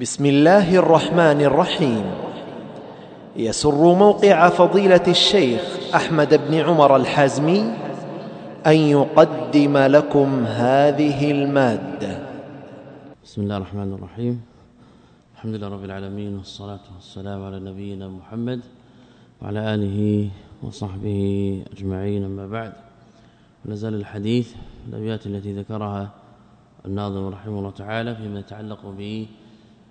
بسم الله الرحمن الرحيم. يسر موقع فضيلة الشيخ أحمد بن عمر الحازمي أن يقدم لكم هذه المادة. بسم الله الرحمن الرحيم. الحمد لله رب العالمين والصلاة والسلام على نبينا محمد وعلى آله وصحبه أجمعين. أما بعد نزل الحديث الأبيات التي ذكرها الناظم رحمه الله تعالى فيما يتعلق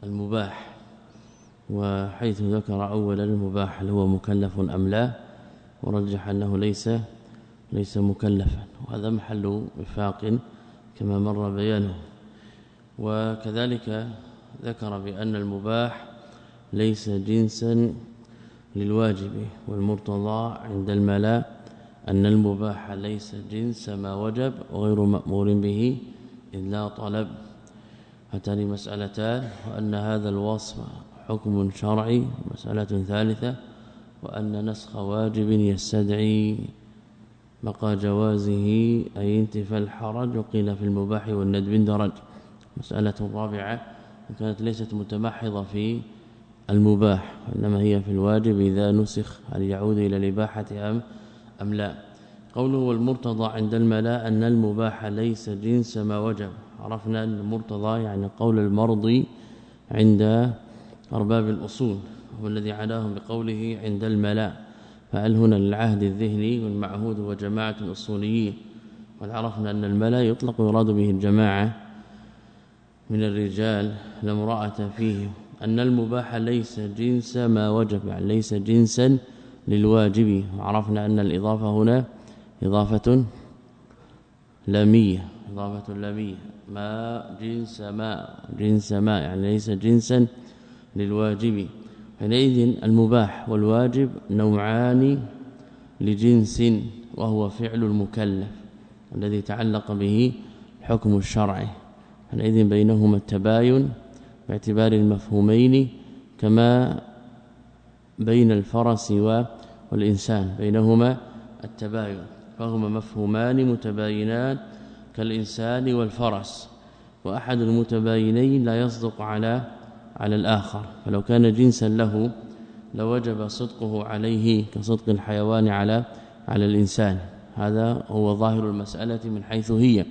بالمباح وحيث ذكر أولا المباح هل هو مكلف أم لا ورجح أنه ليس ليس مكلفا وهذا محل وفاق كما مر بيانه. وكذلك ذكر بأن المباح ليس جنسا للواجب والمرتضى عند الملاء أن المباح ليس جنس ما وجب وغير مأمور به إلا طلب. هاتان مسألتان وأن هذا الوصف حكم شرعي مسألة ثالثة وأن نسخ واجب يستدعي بقى جوازه أي انتفى الحرج وقيل في المباح والندب درج مسألة رابعة كانت ليست متمحضة في المباح إنما هي في الواجب إذا نسخ هل يعود إلى الإباحة أم أم لا؟ قوله والمرتضى عند الملاء أن المباح ليس جنس ما وجب. عرفنا أن المرتضى يعني قول المرضي عند أرباب الأصول هو الذي عداهم بقوله عند الملاء. فهل هنا العهد الذهني والمعهود هو جماعة الأصوليين؟ وعرفنا أن الملا يطلق ويراد به الجماعة من الرجال لامراه فيه. أن المباح ليس جنس ما وجب يعني ليس جنسا للواجب. وعرفنا أن الإضافة هنا إضافة لامية. إضافة لاميه ما جنس ما. جنس ما يعني ليس جنسا للواجب. حينئذ المباح والواجب نوعان لجنس وهو فعل المكلف الذي تعلق به الحكم الشرعي حينئذ بينهما التباين باعتبار المفهومين كما بين الفرس والإنسان. بينهما التباين فهما مفهومان متباينان كالإنسان والفرس وأحد المتباينين لا يصدق على على الآخر. فلو كان جنسا له لوجب صدقه عليه كصدق الحيوان على على الإنسان. هذا هو ظاهر المسألة من حيث هي.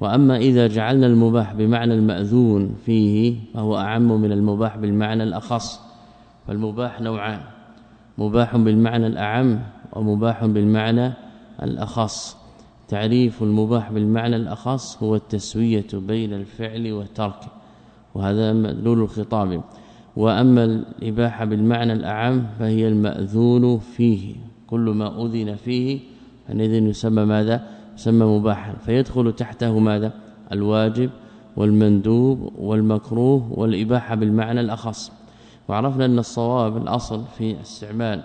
وأما إذا جعلنا المباح بمعنى المأذون فيه فهو أعم من المباح بالمعنى الأخص. فالمباح نوعان مباح بالمعنى الأعم ومباح بالمعنى الأخص. تعريف المباح بالمعنى الأخص هو التسوية بين الفعل والترك وهذا مدلول الخطاب. وأما الإباحة بالمعنى الأعم فهي المأذون فيه كل ما أذن فيه فإذا يسمى ماذا؟ يسمى مباحا. فيدخل تحته ماذا؟ الواجب والمندوب والمكروه والإباحة بالمعنى الأخص. وعرفنا أن الصواب الأصل في استعمال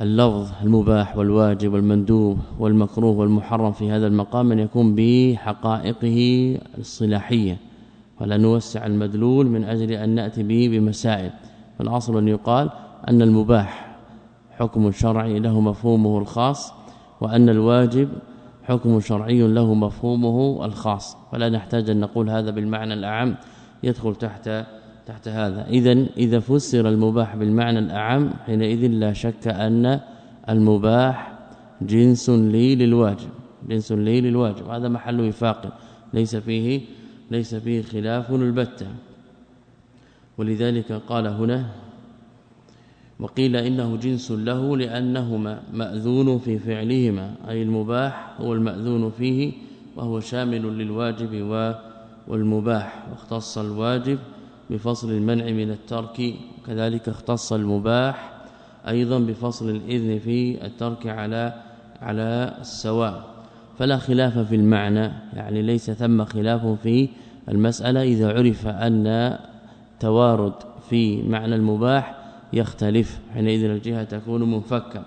اللفظ المباح والواجب والمندوب والمكروه والمحرم في هذا المقام أن يكون بحقائقه الصلاحية. ولا نوسع المدلول من أجل أن نأتي به بمسائل. فالأصل أن يقال أن المباح حكم شرعي له مفهومه الخاص وأن الواجب حكم شرعي له مفهومه الخاص. فلا نحتاج أن نقول هذا بالمعنى الأعم يدخل تحت تحت هذا. اذا إذا فسر المباح بالمعنى الأعم حينئذ لا شك أن المباح جنس لي للواجب جنس لي للواجب. هذا محل وفاق ليس فيه ليس فيه خلاف البتة. ولذلك قال هنا وقيل إنه جنس له لأنهما مأذون في فعلهما أي المباح هو المأذون فيه وهو شامل للواجب والمباح واختص الواجب بفصل المنع من الترك وكذلك اختص المباح أيضا بفصل الإذن في الترك على على السواء. فلا خلاف في المعنى يعني ليس ثم خلاف في المسألة إذا عرف أن توارد في معنى المباح يختلف حينئذ الجهة تكون منفكة.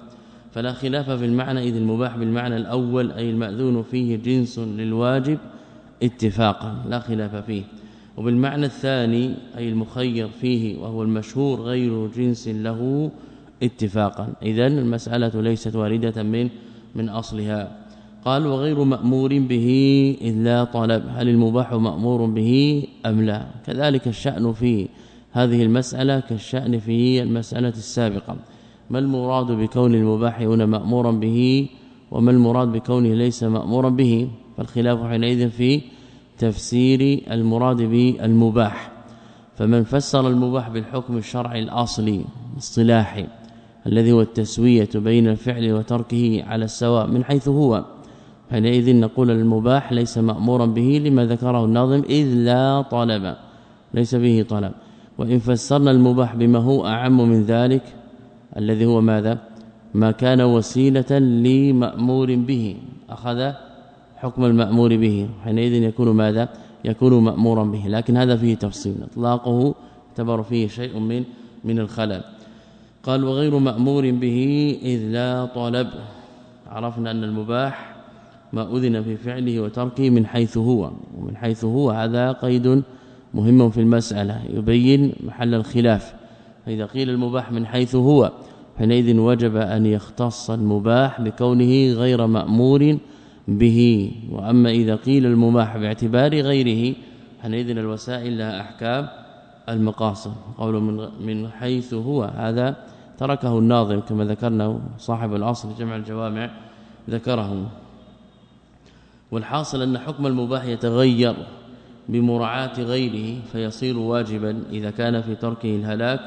فلا خلاف في المعنى إذ المباح بالمعنى الأول أي المأذون فيه جنس للواجب اتفاقا لا خلاف فيه. وبالمعنى الثاني أي المخير فيه وهو المشهور غير جنس له اتفاقا. اذا المسألة ليست واردة من من أصلها. قال وغير مأمور به إذ لا طلب. هل المباح مأمور به أم لا؟ كذلك الشأن في هذه المسألة كالشأن في المسألة السابقة. ما المراد بكون المباح هنا مأمورا به؟ وما المراد بكونه ليس مأمورا به؟ فالخلاف حينئذ في تفسير المراد بالمباح. فمن فسر المباح بالحكم الشرعي الأصلي الاصطلاحي الذي هو التسوية بين الفعل وتركه على السواء من حيث هو حينئذ نقول المباح ليس مأمورا به لما ذكره الناظم إذ لا طلب ليس به طلب. وإن فسرنا المباح بما هو أعم من ذلك الذي هو ماذا؟ ما كان وسيلة لمأمور به. أخذ حكم المأمور به حينئذ يكون ماذا؟ يكون مأمورا به لكن هذا فيه تفصيل. إطلاقه اعتبر فيه شيء من من الخلل. قال وغير مأمور به إذ لا طلب. عرفنا أن المباح ما أذن في فعله وتركه من حيث هو ومن حيث هو هذا قيد مهم في المسألة يبين محل الخلاف. فإذا قيل المباح من حيث هو حينئذ وجب أن يختص المباح بكونه غير مأمور به. وأما إذا قيل المباح باعتبار غيره حينئذ الوسائل لها أحكام المقاصد. قول من من حيث هو هذا تركه الناظم كما ذكرنا صاحب الأصل جمع الجوامع ذكره. والحاصل أن حكم المباح يتغير بمراعاة غيره فيصير واجبا إذا كان في تركه الهلاك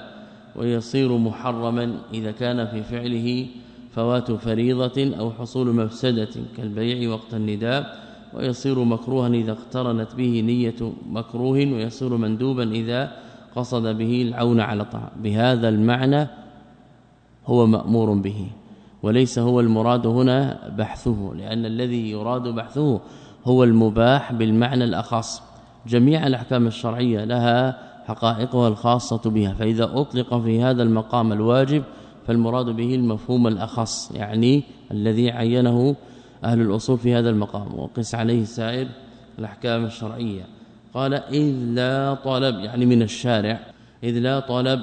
ويصير محرما إذا كان في فعله فوات فريضة أو حصول مفسدة كالبيع وقت النداء ويصير مكروها إذا اقترنت به نية مكروه ويصير مندوبا إذا قصد به العون على طاعة. بهذا المعنى هو مأمور به وليس هو المراد هنا بحثه لأن الذي يراد بحثه هو المباح بالمعنى الأخص. جميع الأحكام الشرعية لها حقائقها الخاصة بها فإذا أطلق في هذا المقام الواجب فالمراد به المفهوم الأخص يعني الذي عينه أهل الأصول في هذا المقام وقس عليه سائر الأحكام الشرعية. قال إذ لا طلب يعني من الشارع إذ لا طلب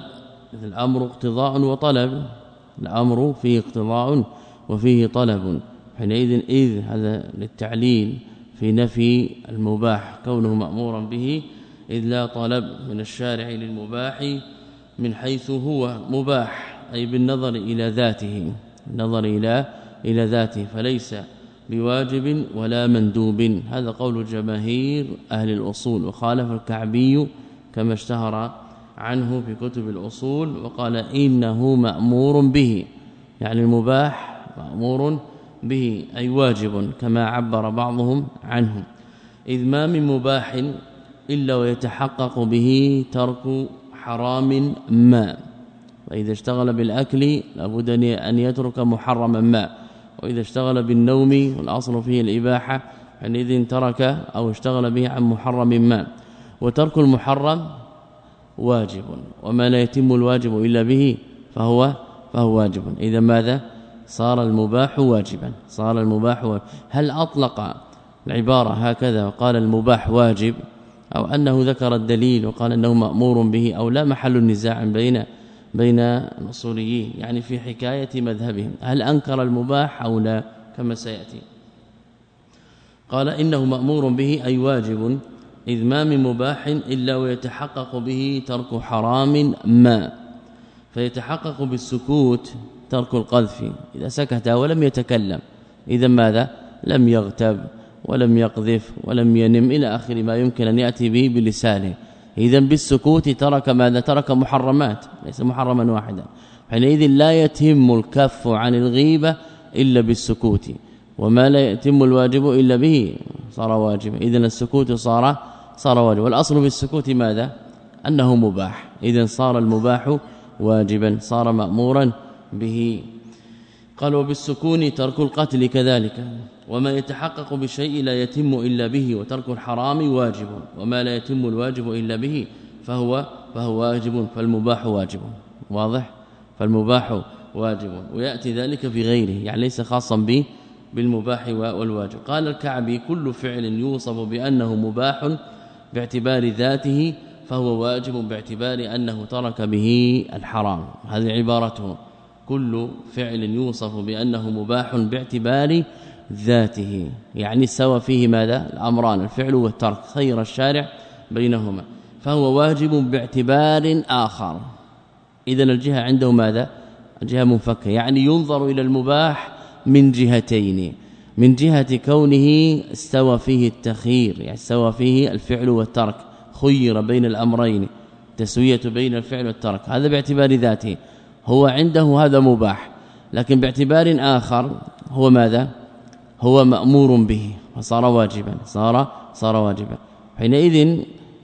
إذ الأمر اقتضاء وطلب الأمر فيه اقتضاء وفيه طلب. حينئذ إذ هذا للتعليل في نفي المباح كونه مأمورا به إذ لا طلب من الشارع للمباح من حيث هو مباح. أي بالنظر إلى ذاته النظر إلى إلى ذاته فليس بواجب ولا مندوب. هذا قول جماهير أهل الأصول وخالف الكعبي كما اشتهر عنه في كتب الأصول وقال إنه مأمور به يعني المباح مأمور به أي واجب كما عبر بعضهم عنه. إذ ما من مباح إلا ويتحقق به ترك حرام ما. واذا اشتغل بالأكل لابد أن يترك محرما ما. وإذا اشتغل بالنوم والأصل فيه الإباحة حينئذ ترك أو اشتغل به عن محرم ما. وترك المحرم واجب وما لا يتم الواجب إلا به فهو فهو واجب. إذا ماذا؟ صار المباح واجبا. صار المباح واجب. هل أطلق العبارة هكذا وقال المباح واجب أو أنه ذكر الدليل وقال أنه مأمور به أو لا محل النزاع بين بين الأصوليين يعني في حكاية مذهبهم هل أنكر المباح أو لا؟ كما سيأتي. قال إنه مأمور به أي واجب إذ ما من مباح إلا ويتحقق به ترك حرام ما فيتحقق بالسكوت ترك القذف. إذا سكت ولم يتكلم إذا ماذا؟ لم يغتب ولم يقذف ولم ينم إلى آخر ما يمكن أن يأتي به بلسانه. اذا بالسكوت ترك ماذا ترك محرمات ليس محرما واحدا. حينئذ لا يتم الكف عن الغيبة إلا بالسكوت وما لا يتم الواجب إلا به صار واجبا. اذا السكوت صار صار واجبا. والأصل بالسكوت ماذا؟ أنه مباح. اذا صار المباح واجبا صار مأمورا به. قال وبالسكون ترك القتل كذلك. وما يتحقق بشيء لا يتم إلا به وترك الحرام واجب وما لا يتم الواجب إلا به فهو فهو واجب فالمباح واجب. واضح؟ فالمباح واجب. ويأتي ذلك في غيره يعني ليس خاصا به بالمباح والواجب. قال الكعبي كل فعل يوصف بأنه مباح باعتبار ذاته فهو واجب باعتبار أنه ترك به الحرام. هذه عبارته. كل فعل يوصف بأنه مباح باعتبار ذاته. يعني سوى فيه ماذا؟ الأمران الفعل والترك خير الشارع بينهما. فهو واجب باعتبار آخر. اذا الجهة عنده ماذا؟ الجهة منفكة. يعني ينظر إلى المباح من جهتين. من جهة كونه استوى فيه التخيير يعني استوى فيه الفعل والترك. خير بين الأمرين. تسوية بين الفعل والترك. هذا باعتبار ذاته. هو عنده هذا مباح. لكن باعتبار آخر هو ماذا؟ هو مأمور به فصار واجبا صار صار واجبا. حينئذ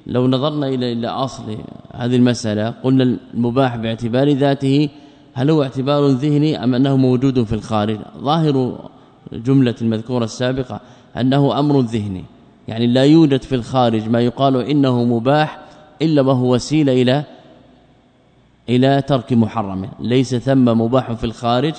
لو نظرنا إلى إلى أصل هذه المسألة قلنا المباح باعتبار ذاته هل هو اعتبار ذهني أم أنه موجود في الخارج؟ ظاهر جملة المذكورة السابقة أنه أمر ذهني. يعني لا يوجد في الخارج ما يقال إنه مباح إلا وهو وسيلة إلى إلى ترك محرم. ليس ثم مباح في الخارج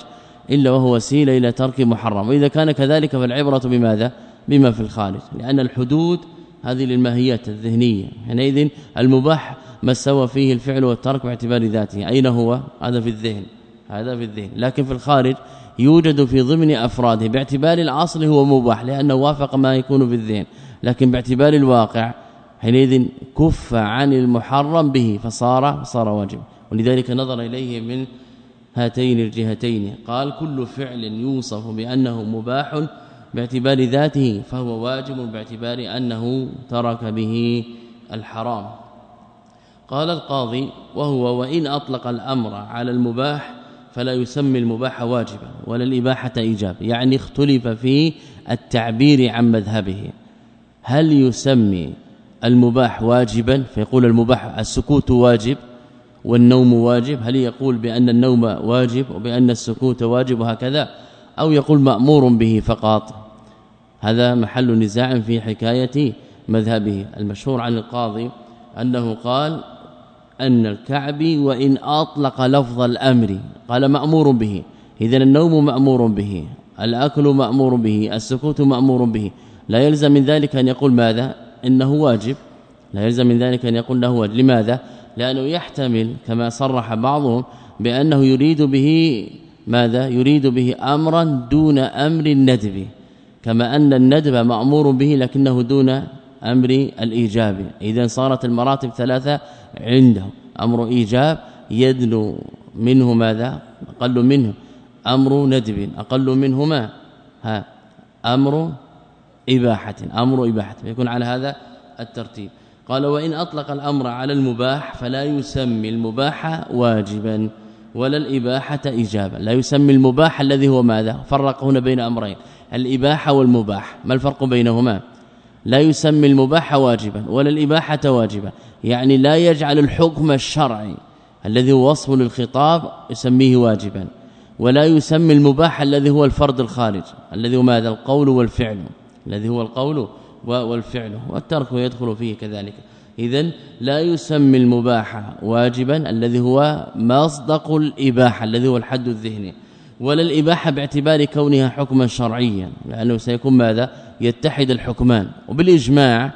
إلا وهو وسيلة إلى ترك محرم. وإذا كان كذلك فالعبرة بماذا؟ بما في الخارج. لأن الحدود هذه للماهيات الذهنية. حينئذ المباح ما سوى فيه الفعل والترك باعتبار ذاته. أين هو؟ هذا في الذهن. هذا في الذهن. لكن في الخارج يوجد في ضمن أفراده باعتبار الأصل هو مباح لأنه وافق ما يكون في الذهن. لكن باعتبار الواقع حينئذ كف عن المحرم به فصار صار واجب. ولذلك نظر إليه من هاتين الجهتين. قال كل فعل يوصف بأنه مباح باعتبار ذاته فهو واجب باعتبار أنه ترك به الحرام. قال القاضي وهو وإن أطلق الأمر على المباح فلا يسمي المباح واجبا ولا الإباحة إيجاب يعني اختلف في التعبير عن مذهبه. هل يسمي المباح واجبا؟ فيقول المباح السكوت واجب والنوم واجب؟ هل يقول بأن النوم واجب وبأن السكوت واجب وهكذا؟ أو يقول مأمور به فقط؟ هذا محل نزاع في حكاية مذهبه. المشهور عن القاضي أنه قال أن الكعبي وإن أطلق لفظ الأمر قال مأمور به. اذا النوم مأمور به الأكل مأمور به السكوت مأمور به. لا يلزم من ذلك أن يقول ماذا؟ إنه واجب. لا يلزم من ذلك أن يقول له واجب. لماذا؟ لأنه يحتمل كما صرح بعضهم بأنه يريد به ماذا؟ يريد به أمرا دون أمر الندب كما أن الندب مأمور به لكنه دون أمر الإيجاب. إذا صارت المراتب ثلاثة عنده أمر إيجاب يدنو منه ماذا؟ أقل منه. أمر ندب أقل منهما. ها أمر إباحة أمر إباحة. يكون على هذا الترتيب. قال وإن أطلق الأمر على المباح فلا يسمي المباح واجبا ولا الإباحة ايجابا. لا يسمي المباح الذي هو ماذا؟ فرق هنا بين أمرين. الاباحه والمباح. ما الفرق بينهما؟ لا يسمي المباح واجبا ولا الإباحة واجبا. يعني لا يجعل الحكم الشرعي الذي هو وصف للخطاب يسميه واجبا. ولا يسمي المباح الذي هو الفرد الخارج الذي هو ماذا؟ القول والفعل. الذي هو القول والفعل والترك يدخل فيه كذلك. اذا لا يسمي المباح واجبا الذي هو مصدق الإباحة الذي هو الحد الذهني. ولا الإباحة باعتبار كونها حكما شرعيا لأنه سيكون ماذا؟ يتحد الحكمان. وبالإجماع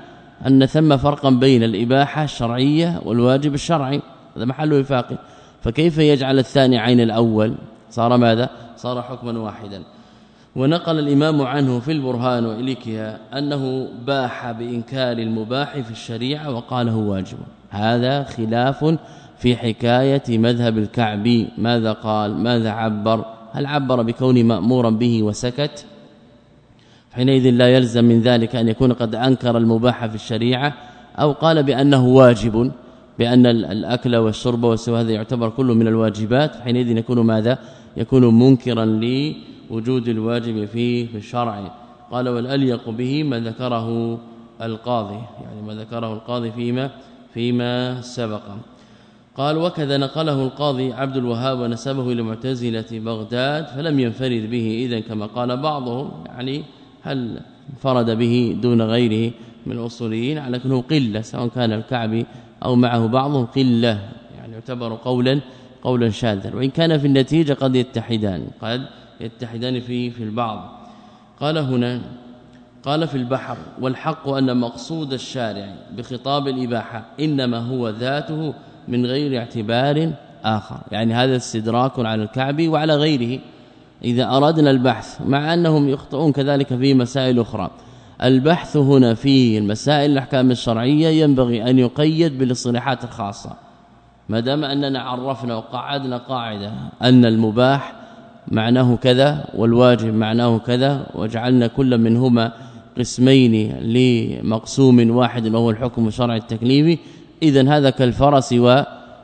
أن ثم فرقا بين الإباحة الشرعية والواجب الشرعي هذا محل وفاق. فكيف يجعل الثاني عين الأول؟ صار ماذا؟ صار حكما واحدا. ونقل الإمام عنه في البرهان وإليكها أنه باح بإنكار المباح في الشريعة وقاله واجب. هذا خلاف في حكاية مذهب الكعبي. ماذا قال؟ ماذا عبر؟ هل عبر بكون مأمورا به وسكت؟ حينئذ لا يلزم من ذلك أن يكون قد أنكر المباح في الشريعة أو قال بأنه واجب بأن الأكل والشرب والسوى هذا يعتبر كله من الواجبات. حينئذ يكون ماذا؟ يكون منكرا لوجود الواجب فيه في الشرع. قال والأليق به ما ذكره القاضي يعني ما ذكره القاضي فيما فيما سبق. قال وكذا نقله القاضي عبد الوهاب ونسبه إلى معتزله بغداد فلم ينفرد به اذا كما قال بعضهم يعني هل فرد به دون غيره من الأصوليين على انه قلة سواء كان الكعبي أو معه بعضهم قلة يعني يعتبر قولا قولا شاذا. وإن كان في النتيجة قد يتحدان. قد يتحدان في في البعض. قال هنا قال في البحر والحق أن مقصود الشارع بخطاب الإباحة إنما هو ذاته من غير اعتبار آخر. يعني هذا استدراك على الكعبي وعلى غيره. إذا أردنا البحث مع أنهم يخطئون كذلك في مسائل أخرى. البحث هنا في المسائل الأحكام الشرعية ينبغي أن يقيد بالاصطلاحات الخاصة. ما دام أننا عرفنا وقعدنا قاعدة أن المباح معناه كذا والواجب معناه كذا وجعلنا كل منهما قسمين لمقسوم واحد وهو الحكم الشرعي التكليفي. اذا هذا كالفرس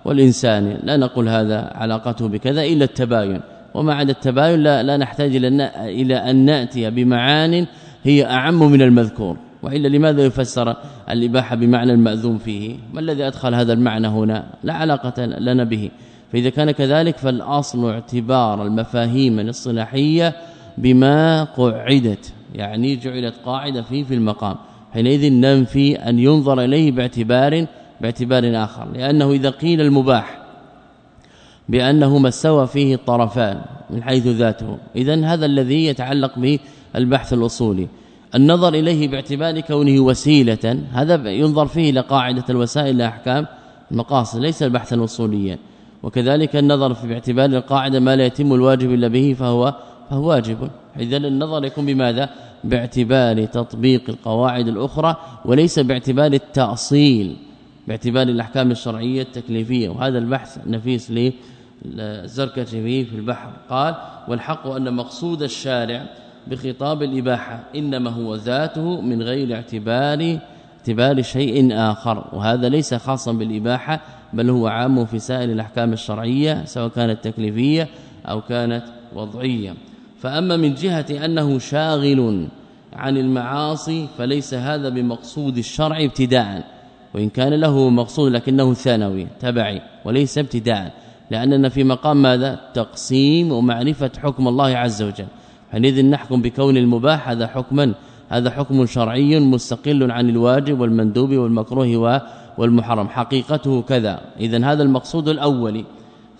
والإنسان. لا نقول هذا علاقته بكذا إلا التباين. وما عدا التباين لا, لا نحتاج إلى أن نأتي بمعان هي أعم من المذكور. وإلا لماذا يفسر الإباحة بمعنى المأذون فيه؟ ما الذي أدخل هذا المعنى هنا؟ لا علاقة لنا به. فإذا كان كذلك فالأصل اعتبار المفاهيم الاصطلاحية بما قعدت يعني جعلت قاعدة فيه في المقام. حينئذ ننفي أن ينظر إليه باعتبار باعتبار آخر. لأنه إذا قيل المباح بأنه ما استوى فيه الطرفان من حيث ذاته. اذا هذا الذي يتعلق به البحث الأصولي. النظر إليه باعتبار كونه وسيلة هذا ينظر فيه لقاعده الوسائل لاحكام المقاصد ليس البحث الأصوليا. وكذلك النظر في باعتبار القاعدة ما لا يتم الواجب إلا به فهو فهو واجب. اذا النظر يكون بماذا؟ باعتبار تطبيق القواعد الأخرى وليس باعتبار التأصيل باعتبار الأحكام الشرعية التكليفية. وهذا البحث نفيس للزركشي في البحر. قال والحق أن مقصود الشارع بخطاب الإباحة إنما هو ذاته من غير اعتبار اعتبار شيء آخر. وهذا ليس خاصا بالإباحة بل هو عام في سائر الأحكام الشرعية سواء كانت تكليفية أو كانت وضعية. فأما من جهة أنه شاغل عن المعاصي فليس هذا بمقصود الشرع ابتداء. وإن كان له مقصود لكنه ثانوي تبعي وليس ابتداء. لأننا في مقام ماذا؟ تقسيم ومعرفة حكم الله عز وجل. حينئذ نحكم بكون المباح هذا حكما. هذا حكم شرعي مستقل عن الواجب والمندوب والمكروه والمحرم حقيقته كذا. اذا هذا المقصود الأول.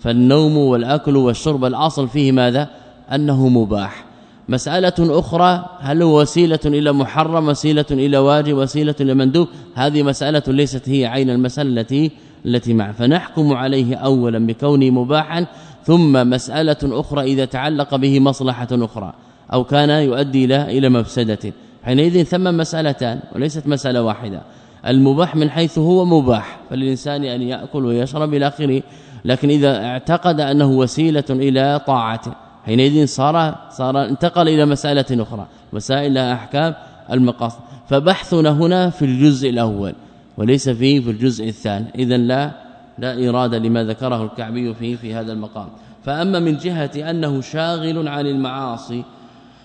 فالنوم والأكل والشرب الأصل فيه ماذا؟ أنه مباح. مسألة أخرى هل هو وسيلة إلى محرم وسيلة إلى واجب وسيلة إلى مندوب؟ هذه مسألة ليست هي عين المسألة التي التي مع فنحكم عليه اولا بكونه مباحا ثم مسألة أخرى إذا تعلق به مصلحة أخرى أو كان يؤدي إلى إلى مفسدة. حينئذ ثم مسألتان وليست مسألة واحدة. المباح من حيث هو مباح فللإنسان أن يأكل ويشرب إلى آخره. لكن إذا اعتقد أنه وسيلة إلى طاعته حينئذ صار صار انتقل إلى مسألة أخرى مسائل لها أحكام المقاصد. فبحثنا هنا في الجزء الأول وليس فيه في الجزء الثاني. اذا لا لا إرادة لما ذكره الكعبي فيه في هذا المقام. فأما من جهة أنه شاغل عن المعاصي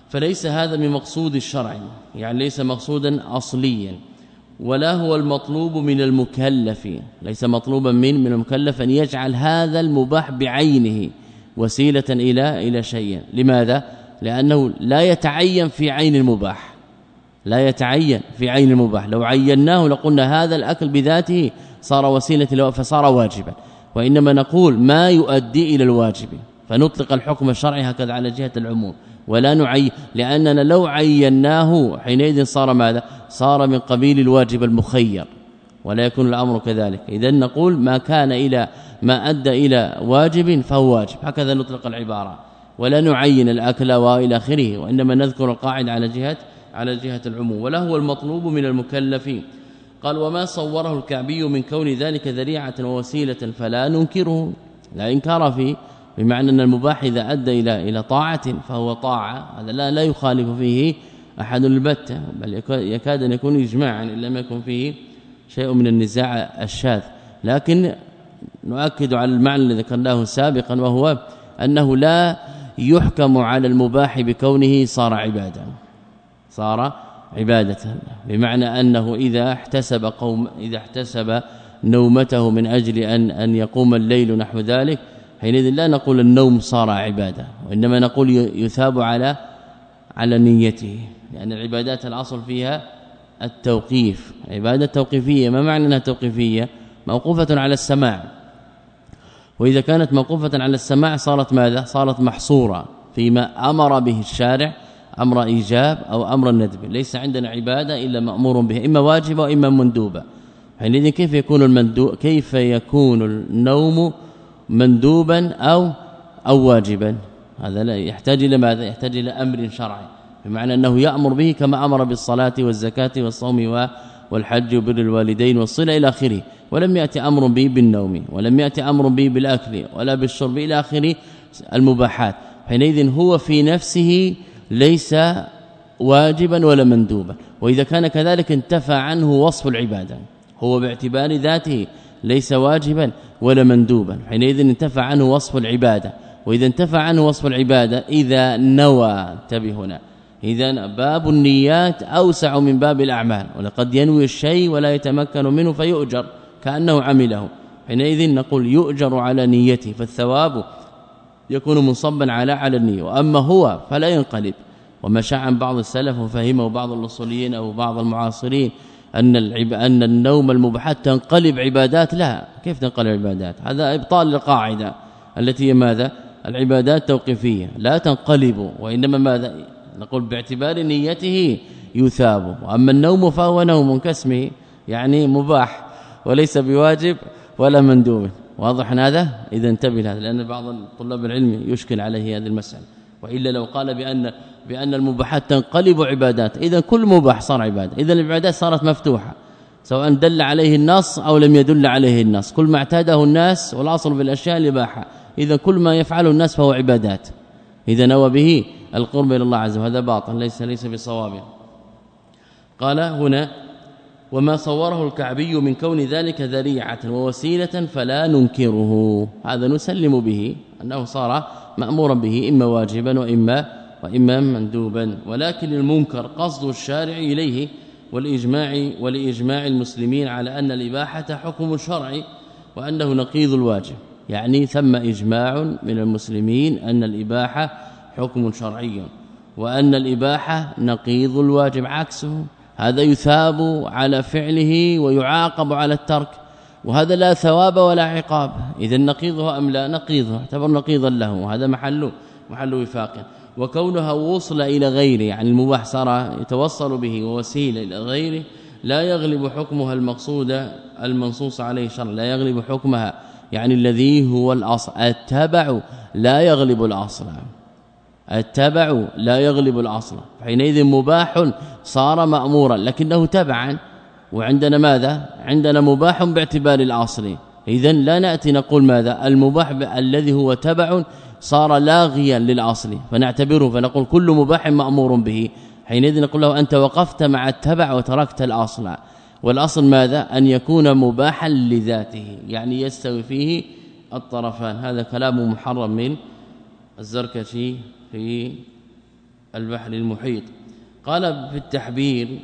فليس هذا من مقصود الشرع يعني ليس مقصودا أصليا. ولا هو المطلوب من المكلف ليس مطلوبا من من المكلف أن يجعل هذا المباح بعينه وسيلة إلى إلى شيء. لماذا؟ لأنه لا يتعين في عين المباح. لا يتعين في عين المباح. لو عيناه لقلنا هذا الأكل بذاته صار وسيلة فصار واجبا. وإنما نقول ما يؤدي إلى الواجب فنطلق الحكم الشرعي هكذا على جهة العموم. ولا نعين لأننا لو عيناه حينئذ صار ماذا؟ صار من قبيل الواجب المخير ولا يكون الأمر كذلك. إذا نقول ما كان إلى ما أدى إلى واجب فهو واجب. هكذا نطلق العبارة. ولا نعين الأكل وإلى آخره وإنما نذكر القاعدة على جهة على جهة العموم. ولا هو المطلوب من المكلفين. قال وما صوره الكعبي من كون ذلك ذريعة ووسيلة فلا ننكره. لا إنكار فيه. بمعنى أن المباح إذا أدى إلى إلى طاعة فهو طاعة. هذا لا لا يخالف فيه أحد البتة بل يكاد أن يكون اجماعا إن لم يكن فيه شيء من النزاع الشاذ. لكن نؤكد على المعنى الذي ذكرناه سابقا وهو أنه لا يحكم على المباح بكونه صار عبادة. صار عبادة. بمعنى أنه إذا احتسب قوم إذا احتسب نومته من أجل أن أن يقوم الليل نحو ذلك حينئذ لا نقول النوم صار عبادة وإنما نقول يثاب على على نيته لأن العبادات الأصل فيها التوقيف. عبادة توقيفية ما معنى إنها توقيفية؟ موقوفة على السماع. وإذا كانت موقوفة على السماع صارت ماذا؟ صارت محصورة فيما أمر به الشارع أمر إيجاب أو أمر الندب. ليس عندنا عبادة إلا مأمور به إما واجبة وإما مندوبة. حينئذ كيف يكون المندوب كيف يكون النوم مندوبا أو أو واجبا. هذا لا يحتاج إلى ماذا؟ يحتاج إلى أمر شرعي. بمعنى أنه يأمر به كما أمر بالصلاة والزكاة والصوم والحج وبر الوالدين والصلة إلى آخره. ولم يأتي أمر به بالنوم ولم يأتي أمر به بالأكل ولا بالشرب إلى آخره المباحات. حينئذ هو في نفسه ليس واجبا ولا مندوبا. وإذا كان كذلك انتفى عنه وصف العبادة هو باعتبار ذاته ليس واجبا ولا مندوبا. حينئذ انتفى عنه وصف العبادة. وإذا انتفى عنه وصف العبادة إذا نوى. انتبه هنا. إذا باب النيات أوسع من باب الأعمال. ولقد ينوي الشيء ولا يتمكن منه فيؤجر كأنه عمله. حينئذ نقول يؤجر على نيته فالثواب يكون منصبا على على النية. وأما هو فلا ينقلب. وما شاع عن بعض السلف وفهمه بعض الأصوليين أو بعض المعاصرين أن العب... أن النوم المباحات تنقلب عبادات لا كيف تنقلب عبادات هذا إبطال للقاعدة. التي هي ماذا؟ العبادات توقيفيه لا تنقلب وإنما ماذا؟ نقول باعتبار نيته يثاب. وأما النوم فهو نوم كاسمه يعني مباح وليس بواجب ولا مندوب. واضح هذا؟ إذا انتبه لهذا لأن بعض طلاب العلم يشكل عليه هذه المسألة. وإلا لو قال بان بأن المباحات تنقلب عبادات. إذا كل مباح صار عبادة. إذا العبادات صارت مفتوحة. سواء دل عليه النص أو لم يدل عليه النص. كل ما اعتاده الناس والأصل بالأشياء الإباحة. إذا كل ما يفعله الناس فهو عبادات. إذا نوى به القرب إلى الله عز وجل. هذا باطل. ليس ليس بصواب. قال هنا وما صوره الكعبي من كون ذلك ذريعة ووسيلة فلا ننكره. هذا نسلم به أنه صار مأمورا به إما واجبا وإما وإما مندوبا. ولكن المنكر قصد الشارع إليه والإجماع ولإجماع المسلمين على أن الإباحة حكم شرعي وأنه نقيض الواجب. يعني ثم إجماع من المسلمين أن الإباحة حكم شرعي وأن الإباحة نقيض الواجب عكسه. هذا يثاب على فعله ويعاقب على الترك وهذا لا ثواب ولا عقاب إذا نقيضه أم لا نقيضه اعتبر نقيضا له وهذا محل محل وفاق. وكونها وصل إلى غيره يعني المباح صار يتوصل به ووسيلة إلى غيره لا يغلب حكمها المقصود المنصوص عليه شرع لا يغلب حكمها يعني الذي هو الاصل التبع لا يغلب الأصل. التبع لا يغلب الأصل. حينئذ مباح صار مأمورا لكنه تبعا. وعندنا ماذا؟ عندنا مباح باعتبار الأصل. إذا لا نأتي نقول ماذا؟ المباح الذي هو تبع صار لاغيا للأصل فنعتبره فنقول كل مباح مأمور به. حينئذ نقول له أنت وقفت مع التبع وتركت الأصل. والأصل ماذا؟ أن يكون مباحا لذاته يعني يستوي فيه الطرفان. هذا كلام محرم من الزركشي. في البحر المحيط. قال في التحبير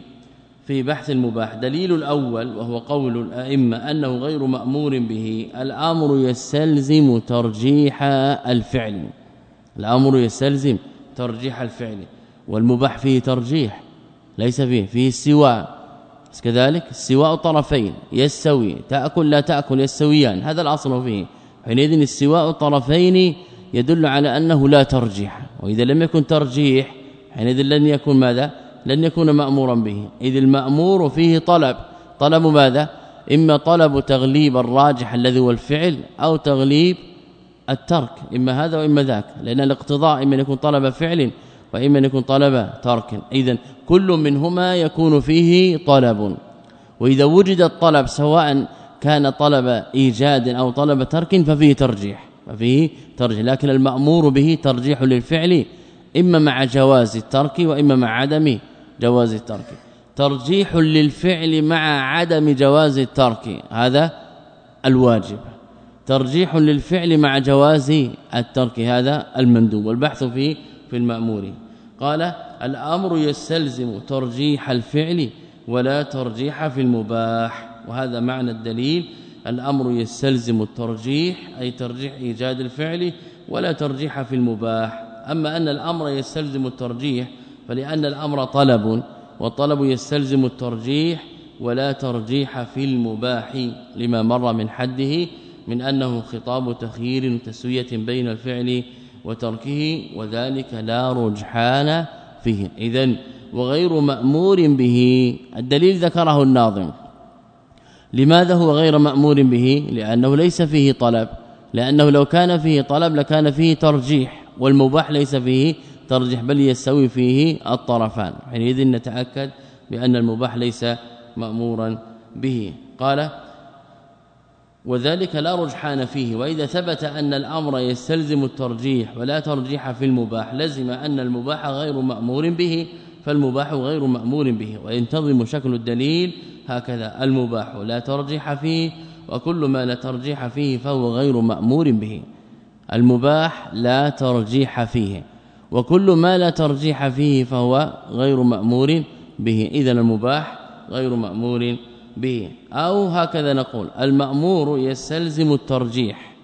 في بحث المباح دليل الأول وهو قول الأئمة أنه غير مأمور به الأمر يستلزم ترجيح الفعل. الأمر يستلزم ترجيح الفعل. والمباح فيه ترجيح ليس فيه فيه السواء كذلك؟ السواء طرفين يستوي تأكل لا تأكل يستويان. هذا الأصل فيه. حينئذ السواء طرفين يدل على أنه لا ترجيح. وإذا لم يكن ترجيح حينئذ لن يكون ماذا؟ لن يكون مأمورا به. إذ المأمور فيه طلب. طلب ماذا؟ إما طلب تغليب الراجح الذي هو الفعل أو تغليب الترك. إما هذا وإما ذاك. لأن الاقتضاء إما يكون طلب فعل وإما يكون طلب ترك. اذا كل منهما يكون فيه طلب. وإذا وجد الطلب سواء كان طلب إيجاد أو طلب ترك ففيه ترجيح. ففيه ترجيح لكن المأمور به ترجيح للفعل إما مع جواز الترك وإما مع عدم جواز الترك. ترجيح للفعل مع عدم جواز الترك هذا الواجب. ترجيح للفعل مع جواز الترك هذا المندوب. والبحث فيه في المأمور. قال الأمر يستلزم ترجيح الفعل ولا ترجيح في المباح. وهذا معنى الدليل الأمر يستلزم الترجيح أي ترجيح إيجاد الفعل ولا ترجيح في المباح. أما أن الأمر يستلزم الترجيح فلأن الأمر طلب والطلب يستلزم الترجيح ولا ترجيح في المباح لما مر من حده من أنه خطاب تخيير وتسويه بين الفعل وتركه وذلك لا رجحان فيه. اذا وغير مأمور به. الدليل ذكره الناظم. لماذا هو غير مأمور به؟ لأنه ليس فيه طلب. لأنه لو كان فيه طلب لكان فيه ترجيح والمباح ليس فيه ترجح بل يستوي فيه الطرفان. حينئذ نتأكد بأن المباح ليس مأمورا به. قال وذلك لا رجحان فيه وإذا ثبت أن الأمر يستلزم الترجيح ولا ترجيح في المباح لزم أن المباح غير مأمور به فالمباح غير مأمور به وينتظم شكل الدليل هكذا المباح لا ترجيح فيه وكل ما لا ترجيح فيه فهو غير مأمور به. المباح لا ترجيح فيه وكل ما لا ترجيح فيه فهو غير مأمور به. اذا المباح غير مأمور به. أو هكذا نقول المأمور يستلزم الترجيح.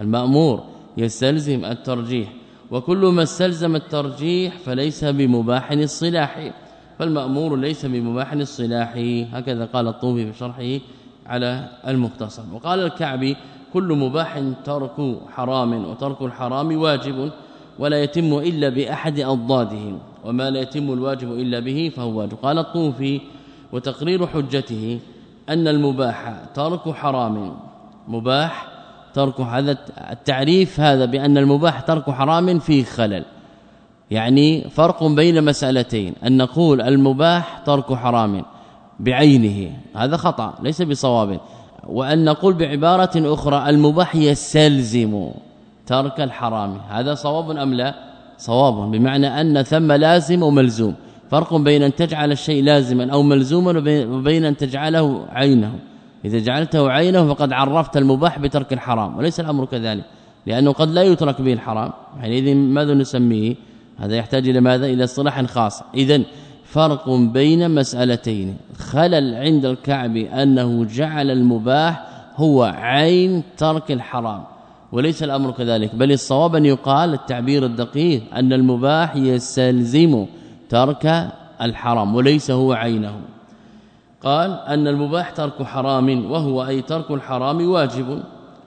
المأمور يستلزم الترجيح. وكل ما استلزم الترجيح فليس بمباح الصلاح. فالمأمور ليس بمباح الصلاح هكذا قال الطوفي في شرحه على المختصر. وقال الكعبي كل مباح ترك حرام وترك الحرام واجب ولا يتم إلا بأحد أضاده وما لا يتم الواجب إلا به فهو واجب. قال الطوفي وتقرير حجته أن المباح ترك حرام. مباح ترك هذا التعريف هذا بأن المباح ترك حرام فيه خلل. يعني فرق بين مسألتين أن نقول المباح ترك حرام بعينه هذا خطأ ليس بصواب. وأن نقول بعبارة أخرى المباح يستلزم ترك الحرام هذا صواب أم لا؟ صواب بمعنى أن ثم لازم وملزوم فرق بين أن تجعل الشيء لازما أو ملزوما وبين أن تجعله عينه. إذا جعلته عينه فقد عرفت المباح بترك الحرام وليس الأمر كذلك لأنه قد لا يترك به الحرام. حينئذ ماذا نسميه؟ هذا يحتاج إلى ماذا؟ إلى اصطلاح خاص. اذا فرق بين مسألتين. خلل عند الكعب أنه جعل المباح هو عين ترك الحرام وليس الأمر كذلك بل الصواب أن يقال التعبير الدقيق أن المباح يستلزم ترك الحرام وليس هو عينه. قال أن المباح ترك حرام وهو أي ترك الحرام واجب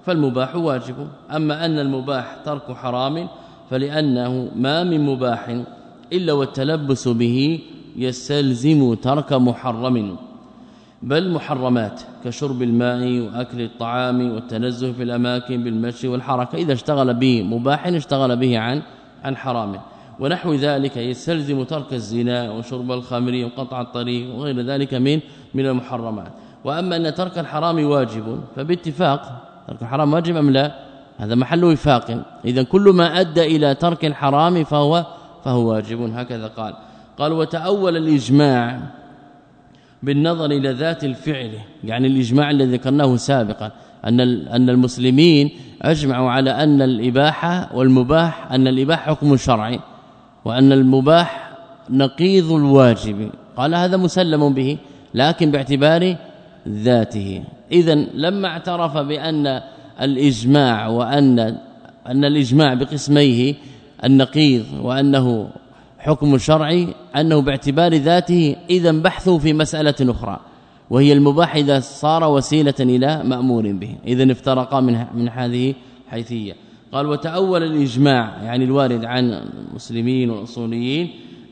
فالمباح واجب. أما أن المباح ترك حرام فلأنه ما من مباح إلا والتلبس به يستلزم ترك محرم بل محرمات كشرب الماء وأكل الطعام والتنزه في الأماكن بالمشي والحركة إذا اشتغل به مباح اشتغل به عن عن حرام. ونحو ذلك يستلزم ترك الزنا وشرب الخمر وقطع الطريق وغير ذلك من من المحرمات. وأما أن ترك الحرام واجب فباتفاق ترك الحرام واجب أم لا؟ هذا محل وفاق. إذا كل ما أدى إلى ترك الحرام فهو فهو واجب. هكذا قال. قال وتأول الإجماع بالنظر إلى ذات الفعل. يعني الإجماع الذي ذكرناه سابقا. أن أن المسلمين أجمعوا على أن الإباحة والمباح أن الإباحة حكم شرعي وأن المباح نقيض الواجب. قال هذا مسلم به لكن باعتبار ذاته. اذا لما اعترف بأن الإجماع وأن أن الإجماع بقسميه النقيض وأنه حكم شرعي أنه باعتبار ذاته إذا بحثه في مسألة أخرى وهي المباح إذا صار وسيلة إلى مأمور به. إذا افترقا من من هذه حيثيه قال وتأول الإجماع يعني الوارد عن المسلمين والأصوليين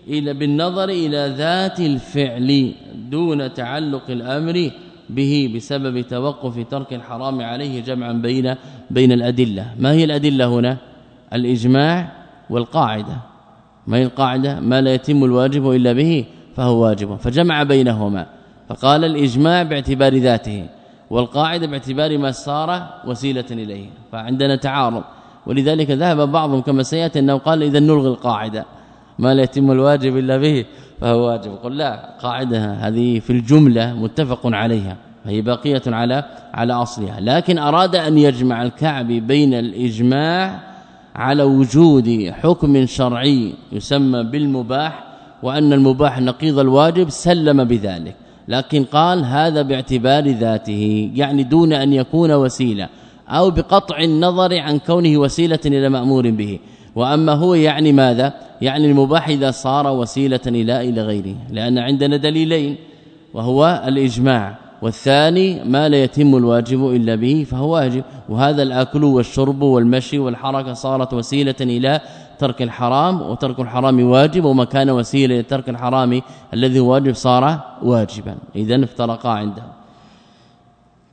إلى بالنظر إلى ذات الفعل دون تعلق الأمر به بسبب توقف ترك الحرام عليه جمعا بين بين الأدلة. ما هي الأدلة هنا؟ الإجماع والقاعدة. ما هي القاعدة؟ ما لا يتم الواجب إلا به فهو واجب. فجمع بينهما. فقال الإجماع باعتبار ذاته والقاعدة باعتبار ما صار وسيلة إليه. فعندنا تعارض. ولذلك ذهب بعضهم كما سيأتي أنه قال إذا نلغي القاعدة. ما لا يتم الواجب إلا به فهو واجب. قل لا قاعدة هذه في الجملة متفق عليها فهي باقية على على أصلها. لكن أراد أن يجمع الكعب بين الإجماع على وجود حكم شرعي يسمى بالمباح وأن المباح نقيض الواجب سلم بذلك. لكن قال هذا باعتبار ذاته يعني دون أن يكون وسيلة أو بقطع النظر عن كونه وسيلة إلى مأمور به. وأما هو يعني ماذا؟ يعني المباح إذا صار وسيلة إلى إلى غيره لأن عندنا دليلين وهو الإجماع والثاني ما لا يتم الواجب إلا به فهو واجب وهذا الأكل والشرب والمشي والحركة صارت وسيلة إلى ترك الحرام وترك الحرام واجب وما كان وسيلة لترك الحرام الذي هو واجب صار واجبا. اذا افترقا عنده.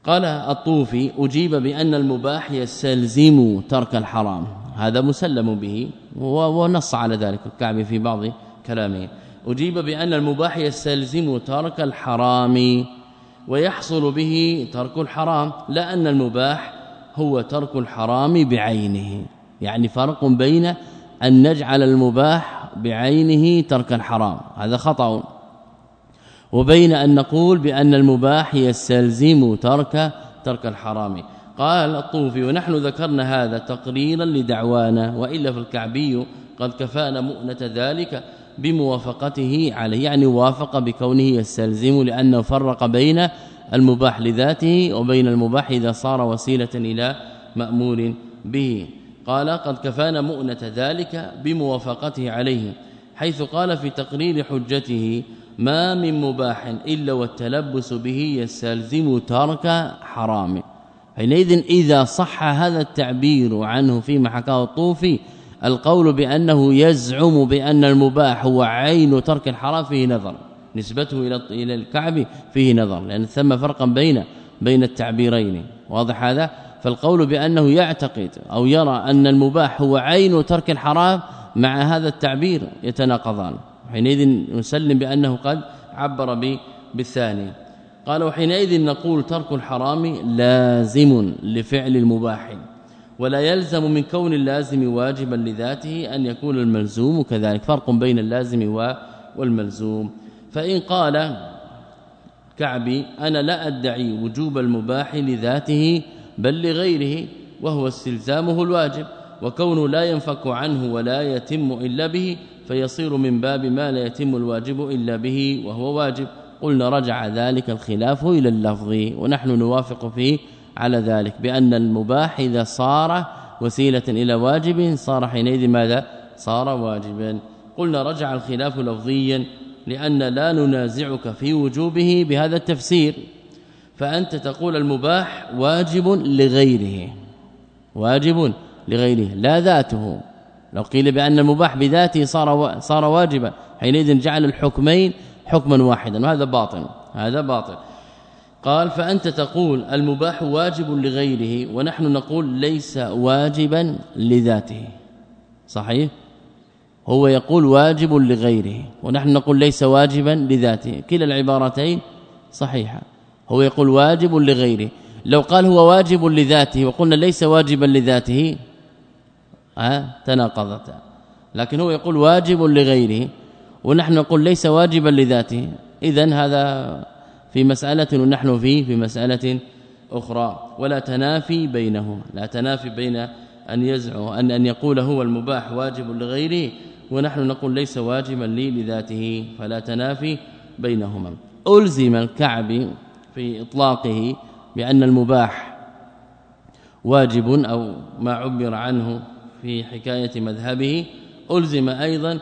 قال الطوفي أجيب بأن المباح يستلزم ترك الحرام. هذا مسلم به ونص على ذلك الكعبي في بعض كلامه. أجيب بأن المباح يستلزم ترك الحرام ويحصل به ترك الحرام لا أن المباح هو ترك الحرام بعينه. يعني فرق بين أن نجعل المباح بعينه ترك الحرام. هذا خطأ. وبين أن نقول بأن المباح يستلزم ترك ترك الحرام. قال الطوفي ونحن ذكرنا هذا تقريرا لدعوانا وإلا فالكعبي قد كفانا مؤنة ذلك بموافقته عليه يعني وافق بكونه يستلزم لأنه فرق بين المباح لذاته وبين المباح إذا صار وسيلة إلى مأمور به. قال قد كفانا مؤنة ذلك بموافقته عليه حيث قال في تقرير حجته ما من مباح إلا والتلبس به يستلزم ترك حرام حينئذ إذا صح هذا التعبير عنه فيما حكاه الطوفي القول بأنه يزعم بأن المباح هو عين ترك الحرام فيه نظر نسبته إلى إلى الكعب فيه نظر لأن ثم فرقا بين بين التعبيرين واضح هذا؟ فالقول بأنه يعتقد أو يرى أن المباح هو عين ترك الحرام مع هذا التعبير يتناقضان حينئذ نسلم بأنه قد عبر بالثاني. قال وحينئذ نقول ترك الحرام لازم لفعل المباح ولا يلزم من كون اللازم واجبا لذاته أن يكون الملزوم كذلك فرق بين اللازم والملزوم. فإن قال كعبي أنا لا أدعي وجوب المباح لذاته بل لغيره وهو استلزامه الواجب وكونه لا ينفك عنه ولا يتم إلا به فيصير من باب ما لا يتم الواجب إلا به وهو واجب. قلنا رجع ذلك الخلاف إلى اللفظ ونحن نوافق فيه على ذلك بأن المباح إذا صار وسيلة إلى واجب صار حينئذ ماذا؟ صار واجبا. قلنا رجع الخلاف لفظيا لأن لا ننازعك في وجوبه بهذا التفسير. فأنت تقول المباح واجب لغيره. واجب لغيره. لا ذاته. لو قيل بأن المباح بذاته صار صار واجبا. حينئذ جعل الحكمين حكما واحدا وهذا باطل هذا باطل. قال فأنت تقول المباح واجب لغيره ونحن نقول ليس واجبا لذاته. صحيح؟ هو يقول واجب لغيره ونحن نقول ليس واجبا لذاته. كلا العبارتين صحيحة. هو يقول واجب لغيره. لو قال هو واجب لذاته وقلنا ليس واجبا لذاته ها تناقضتا لكن هو يقول واجب لغيره. ونحن نقول ليس واجبا لذاته. اذا هذا في مسألة ونحن فيه في مسألة أخرى. ولا تنافي بينهما لا تنافي بين أن يزعم أن أن يقول هو المباح واجب لغيره. ونحن نقول ليس واجبا لي لذاته. فلا تنافي بينهما. ألزم الكعب في إطلاقه بأن المباح واجب أو ما عبر عنه في حكاية مذهبه. ألزم أيضا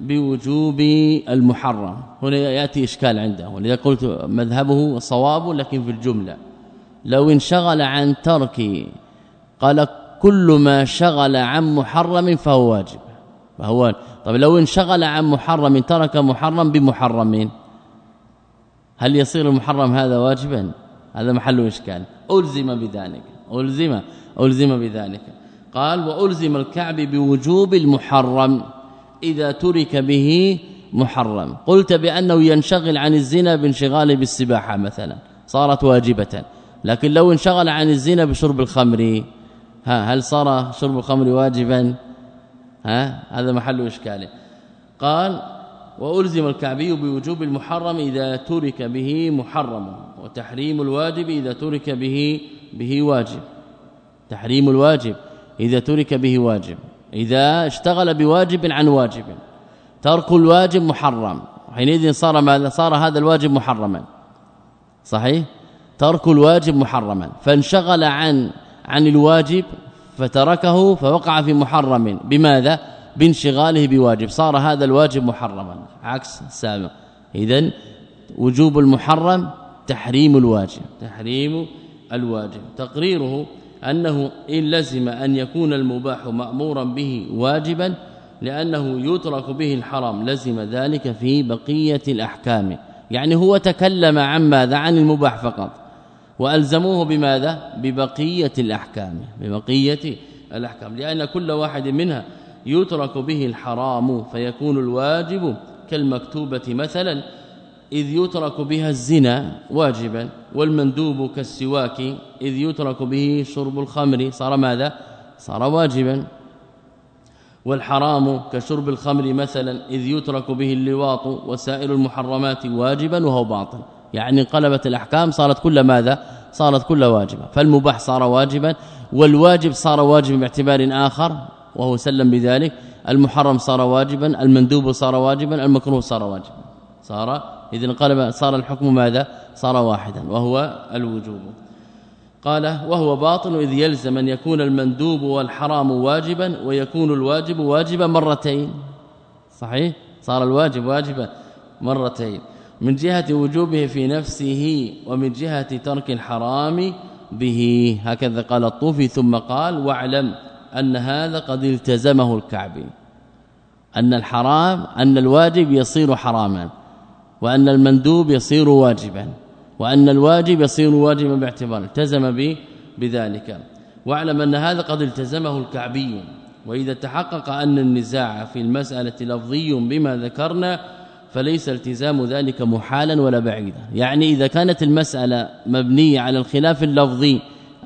بوجوب المحرم. هنا يأتي إشكال عنده. ولذا قلت مذهبه صواب لكن في الجملة. لو انشغل عن ترك قال كل ما شغل عن محرم فهو واجب. فهو طب لو انشغل عن محرم ترك محرم بمحرم. هل يصير المحرم هذا واجبا؟ هذا محل إشكال. ألزم بذلك. ألزم. ألزم بذلك. قال وألزم الكعب بوجوب المحرم. إذا ترك به محرم. قلت بأنه ينشغل عن الزنا بانشغاله بالسباحة مثلا. صارت واجبة. لكن لو انشغل عن الزنا بشرب الخمر ها هل صار شرب الخمر واجبا؟ ها هذا محل اشكاله قال وألزم الكعبي بوجوب المحرم إذا ترك به محرم وتحريم الواجب إذا ترك به به واجب. تحريم الواجب إذا ترك به واجب. إذا اشتغل بواجب عن واجب. ترك الواجب محرم. حينئذ صار ماذا صار هذا الواجب محرما. صحيح؟ ترك الواجب محرما. فانشغل عن عن الواجب فتركه فوقع في محرم. بماذا؟ بانشغاله بواجب. صار هذا الواجب محرما. عكس السابق اذا وجوب المحرم تحريم الواجب. تحريم الواجب. تقريره أنه إن لزم أن يكون المباح مأمورا به واجبا لأنه يترك به الحرام لزم ذلك في بقية الأحكام. يعني هو تكلم عن ماذا عن المباح فقط وألزموه بماذا؟ ببقية الأحكام ببقية الأحكام. لأن كل واحد منها يترك به الحرام فيكون الواجب كالمكتوبة مثلا إذ يترك بها الزنا واجبا والمندوب كالسواك إذ يترك به شرب الخمر صار ماذا؟ صار واجبا. والحرام كشرب الخمر مثلا إذ يترك به اللواط وسائر المحرمات واجبا وهو باطل. يعني انقلبت الأحكام صارت كل ماذا؟ صارت كل واجبة. فالمباح صار واجبا والواجب صار واجبا باعتبار آخر وهو سلم بذلك. المحرم صار واجبا المندوب صار واجبا المكروه صار واجبا. صار اذا انقلب صار الحكم ماذا؟ صار واحدا وهو الوجوب. قال وهو باطل إذ يلزم أن يكون المندوب والحرام واجبا ويكون الواجب واجبا مرتين. صحيح؟ صار الواجب واجبا مرتين. من جهة وجوبه في نفسه ومن جهة ترك الحرام به. هكذا قال الطوفي ثم قال واعلم أن هذا قد التزمه الكعبي. أن الحرام أن الواجب يصير حراما. وأن المندوب يصير واجبا وأن الواجب يصير واجبا باعتبار التزم بذلك. واعلم أن هذا قد التزمه الكعبي. وإذا تحقق أن النزاع في المسألة لفظي بما ذكرنا فليس التزام ذلك محالا ولا بعيدا. يعني إذا كانت المسألة مبنية على الخلاف اللفظي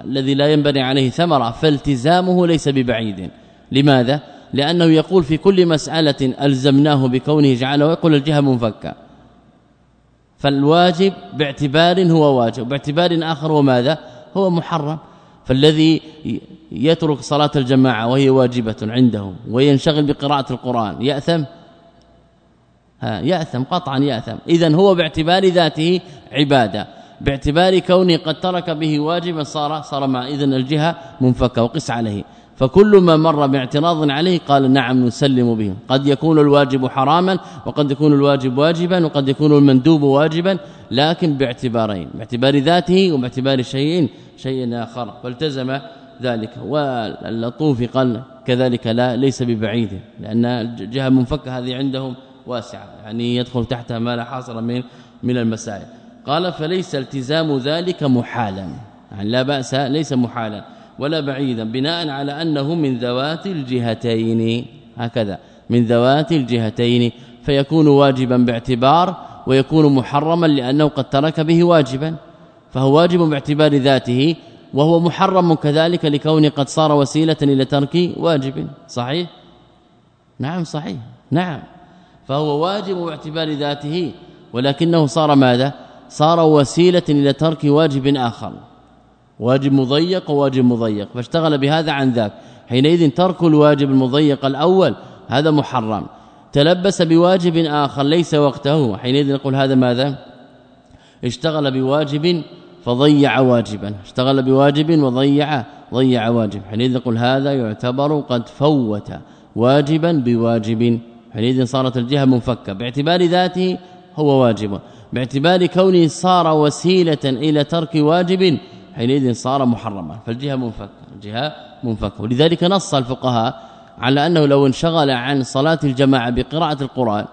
الذي لا ينبني عليه ثمرة فالتزامه ليس ببعيد. لماذا؟ لأنه يقول في كل مسألة ألزمناه بكونه جعله ويقول الجهة منفكة. فالواجب باعتبار هو واجب. باعتبار آخر هو ماذا؟ هو محرم. فالذي يترك صلاة الجماعة وهي واجبة عنده وينشغل بقراءة القرآن يأثم؟ ها يأثم قطعا يأثم. اذا هو باعتبار ذاته عبادة. باعتبار كونه قد ترك به واجبا صار صار مع إذن الجهة منفكة وقس عليه. فكل ما مر باعتراض عليه قال نعم نسلم به. قد يكون الواجب حراما وقد يكون الواجب واجبا وقد يكون المندوب واجبا لكن باعتبارين باعتبار ذاته وباعتبار شيء شيء آخر. فالتزم ذلك. واللطوف قال كذلك لا ليس ببعيد لأن الجهه منفكة هذه عندهم واسعة يعني يدخل تحتها ما لا حاصر من من المسائل. قال فليس التزام ذلك محالا. يعني لا بأس ليس محالا. ولا بعيدا بناء على أنه من ذوات الجهتين. هكذا من ذوات الجهتين. فيكون واجبا باعتبار ويكون محرما لأنه قد ترك به واجبا. فهو واجب باعتبار ذاته وهو محرم كذلك لكونه قد صار وسيلة إلى ترك واجب. صحيح؟ نعم صحيح. نعم. فهو واجب باعتبار ذاته ولكنه صار ماذا؟ صار وسيلة إلى ترك واجب آخر. واجب مضيق وواجب مضيق فاشتغل بهذا عن ذاك. حينئذ ترك الواجب المضيق الأول هذا محرم. تلبس بواجب آخر ليس وقته. حينئذ نقول هذا ماذا؟ اشتغل بواجب فضيع واجبا. اشتغل بواجب وضيع ضيع واجب. حينئذ نقول هذا يعتبر قد فوت واجبا بواجب. حينئذ صارت الجهة منفكة. باعتبار ذاته هو واجب. باعتبار كونه صار وسيلة إلى ترك واجب حينئذ صار محرما فالجهة منفكه الجهة منفكة. ولذلك نص الفقهاء على أنه لو انشغل عن صلاة الجماعة بقراءة القرآن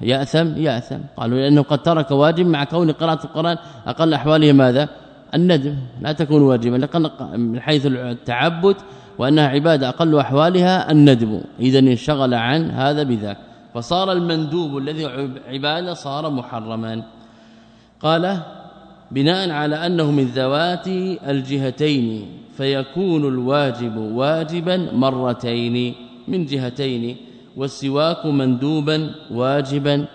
يأثم يأثم. قالوا لأنه قد ترك واجب مع كون قراءة القرآن أقل احواله ماذا؟ الندم. لا تكون واجبا من حيث التعبد وأنها عبادة أقل أحوالها الندم. اذا انشغل عن هذا بذاك. فصار المندوب الذي عبادة صار محرما. قال بناء على أنه من ذوات الجهتين فيكون الواجب واجبا مرتين من جهتين والسواك مندوبا واجبا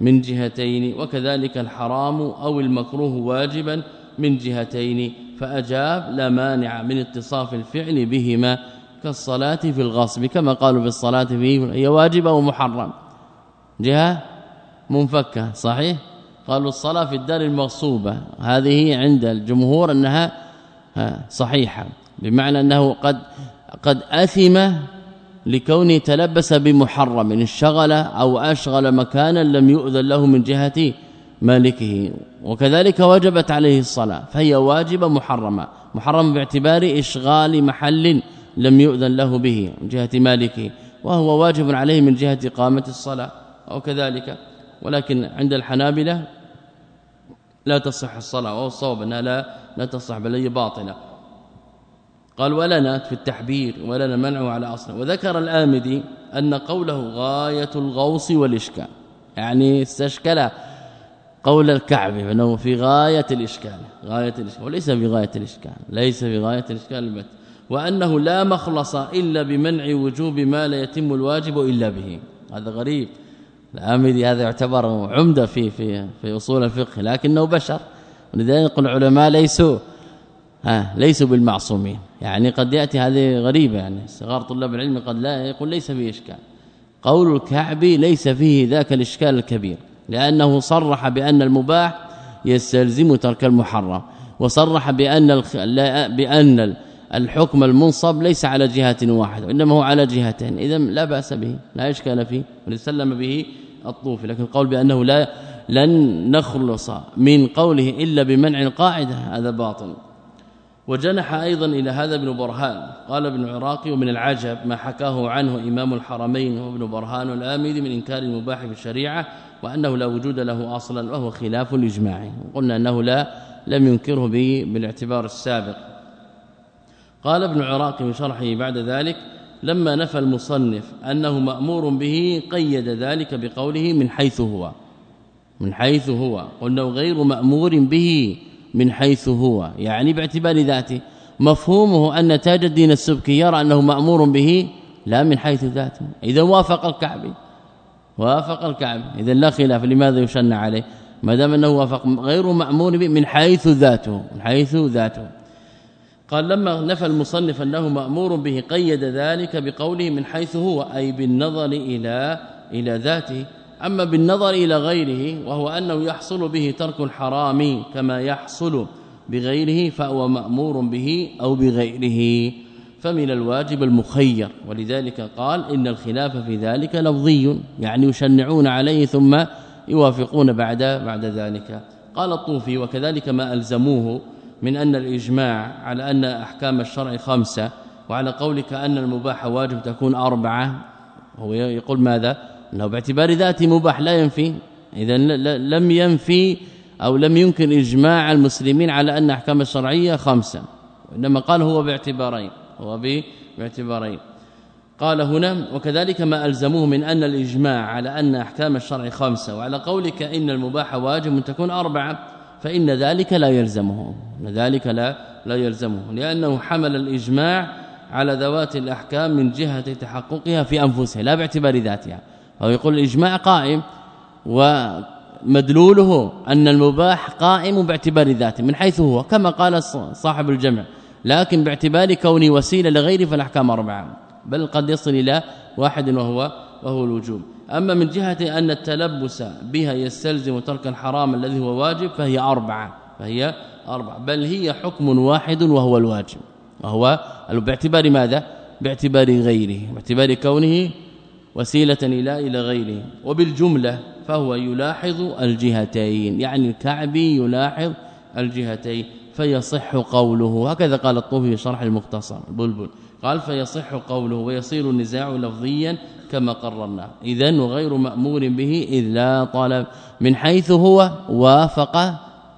من جهتين وكذلك الحرام أو المكروه واجبا من جهتين فأجاب لا مانع من اتصاف الفعل بهما كالصلاة في الغصب كما قالوا في الصلاة فيه هي واجبة ومحرم. جهة منفكة صحيح؟ قالوا الصلاة في الدار المغصوبة. هذه عند الجمهور أنها صحيحة. بمعنى أنه قد قد أثم لكونه تلبس بمحرم انشغل أو أشغل مكانا لم يؤذن له من جهة مالكه. وكذلك وجبت عليه الصلاة فهي واجبة محرمة. محرم باعتبار إشغال محل لم يؤذن له به من جهة مالكه. وهو واجب عليه من جهة إقامة الصلاة أو كذلك ولكن عند الحنابلة لا تصح الصلاة وهو الصواب انها لا لا تصح بل هي باطلة. قال ولنا في التحبير ولنا منعه على اصله وذكر الآمدي أن قوله غاية الغوص والإشكال يعني استشكل قول الكعبي فانه في غاية الإشكال غاية الإشكال. وليس في غاية الإشكال ليس في غاية الإشكال البت. وأنه لا مخلص إلا بمنع وجوب ما لا يتم الواجب إلا به. هذا غريب. الامدي هذا يعتبر عمدة في في في أصول الفقه لكنه بشر. ولذلك العلماء ليسوا ها ليسوا بالمعصومين. يعني قد يأتي هذه غريبة يعني صغار طلاب العلم قد لا يقول ليس فيه إشكال. قول الكعبي ليس فيه ذاك الإشكال الكبير لأنه صرح بأن المباح يستلزم ترك المحرم وصرح بأن بأن الحكم المنصب ليس على جهة واحدة وإنما هو على جهتين. اذا لا بأس به لا إشكال فيه ولسلم به الطوفي لكن القول بأنه لا لن نخلص من قوله إلا بمنع القاعدة هذا باطل. وجنح أيضا إلى هذا ابن برهان قال ابن عراقي ومن العجب ما حكاه عنه إمام الحرمين وابن برهان الآمدي من إنكار المباح في الشريعة وأنه لا وجود له أصلا وهو خلاف الاجماع قلنا أنه لا لم ينكره به بالإعتبار السابق. قال ابن عراقي في شرحه بعد ذلك لما نفى المصنف أنه مأمور به قيد ذلك بقوله من حيث هو من حيث هو قلنا غير مأمور به من حيث هو يعني باعتبار ذاته. مفهومه أن تاج الدين السبكي يرى أنه مأمور به لا من حيث ذاته. إذا وافق الكعبي وافق الكعبي. إذا لا خلاف لماذا يشن عليه؟ ما دام أنه وافق غير مأمور به من حيث ذاته من حيث ذاته. قال لما نفى المصنف أنه مأمور به قيد ذلك بقوله من حيث هو أي بالنظر إلى إلى ذاته. أما بالنظر إلى غيره وهو أنه يحصل به ترك الحرام كما يحصل بغيره فهو مأمور به أو بغيره. فمن الواجب المخير. ولذلك قال إن الخلاف في ذلك لفظي يعني يشنعون عليه ثم يوافقون بعد بعد ذلك. قال الطوفي وكذلك ما ألزموه من أن الإجماع على أن أحكام الشرع خمسة وعلى قولك أن المباح واجب تكون أربعة. هو يقول ماذا؟ أنه باعتبار ذاته مباح لا ينفي. اذا لم ينفي أو لم يمكن إجماع المسلمين على أن أحكام الشرعية خمسة. وانما قال هو باعتبارين هو باعتبارين. قال هنا وكذلك ما ألزموه من أن الإجماع على أن أحكام الشرع خمسة وعلى قولك إن المباح واجب تكون أربعة. فإن ذلك لا يلزمه ذلك لا لا يلزمه لأنه حمل الإجماع على ذوات الأحكام من جهة تحققها في انفسها لا باعتبار ذاتها. أو يقول الإجماع قائم ومدلوله أن المباح قائم باعتبار ذاته من حيث هو كما قال صاحب الجمع لكن باعتبار كوني وسيلة لغيره فالأحكام أربعة بل قد يصل إلى واحد وهو وهو الوجوب. أما من جهة أن التلبس بها يستلزم ترك الحرام الذي هو واجب فهي أربعة فهي أربعة بل هي حكم واحد وهو الواجب وهو باعتبار ماذا؟ باعتبار غيره باعتبار كونه وسيلة إلى إلى غيره وبالجملة فهو يلاحظ الجهتين يعني الكعبي يلاحظ الجهتين فيصح قوله هكذا قال الطوفي في شرح المختصر البلبل قال فيصح قوله ويصير النزاع لفظيا كما قررنا. اذا وغير مأمور به إذ لا طلب من حيث هو وافق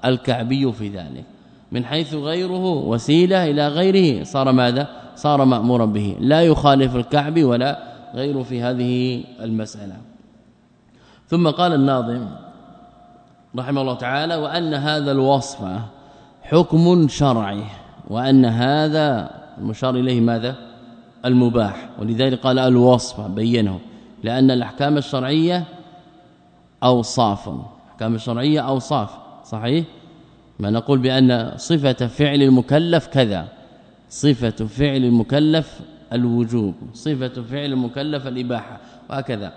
الكعبي في ذلك. من حيث غيره وسيلة إلى غيره صار ماذا؟ صار مأمورا به. لا يخالف الكعبي ولا غير في هذه المسألة. ثم قال الناظم رحمه الله تعالى وأن هذا الوصف حكم شرعي وأن هذا المشار إليه ماذا؟ المباح. ولذلك قال الوصف بينه. لأن الأحكام الشرعية أوصاف. الأحكام الشرعية أوصاف. صحيح؟ ما نقول بأن صفة فعل المكلف كذا. صفة فعل المكلف الوجوب. صفة فعل المكلف الإباحة. وهكذا.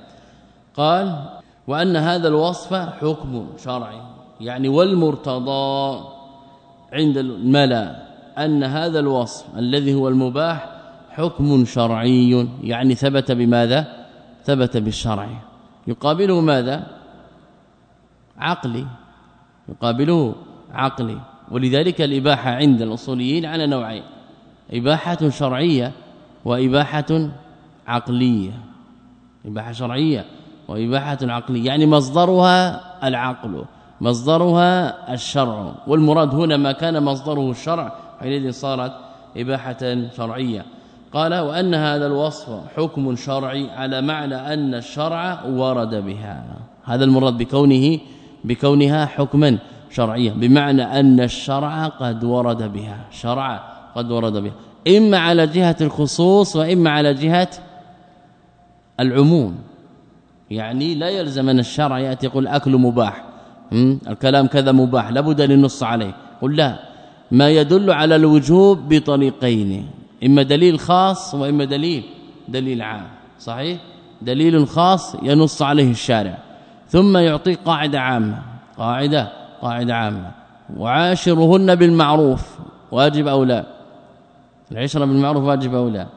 قال وأن هذا الوصف حكم شرعي. يعني والمرتضى عند الملا. أن هذا الوصف الذي هو المباح حكم شرعي. يعني ثبت بماذا؟ ثبت بالشرع. يقابله ماذا؟ عقلي. يقابله عقلي. ولذلك الإباحة عند الأصوليين على نوعين إباحة شرعية وإباحة عقلية. إباحة شرعية وإباحة عقلية. يعني مصدرها العقل مصدرها الشرع. والمراد هنا ما كان مصدره الشرع حينئذ صارت إباحة شرعية. قال وأن هذا الوصف حكم شرعي على معنى أن الشرع ورد بها. هذا المراد بكونه بكونها حكما شرعيا بمعنى أن الشرع قد ورد بها. شرع قد ورد بها. إما على جهة الخصوص وإما على جهة العموم. يعني لا يلزم أن الشرع يأتي يقول أكل مباح الكلام كذا مباح لابد للنص عليه. قل لا. ما يدل على الوجوب بطريقين. إما دليل خاص وإما دليل دليل عام صحيح؟ دليل خاص ينص عليه الشارع ثم يعطيك قاعدة عامة قاعدة قاعدة عامة. وعاشرهن بالمعروف واجب أو لا؟ العشرة بالمعروف واجب أو لا؟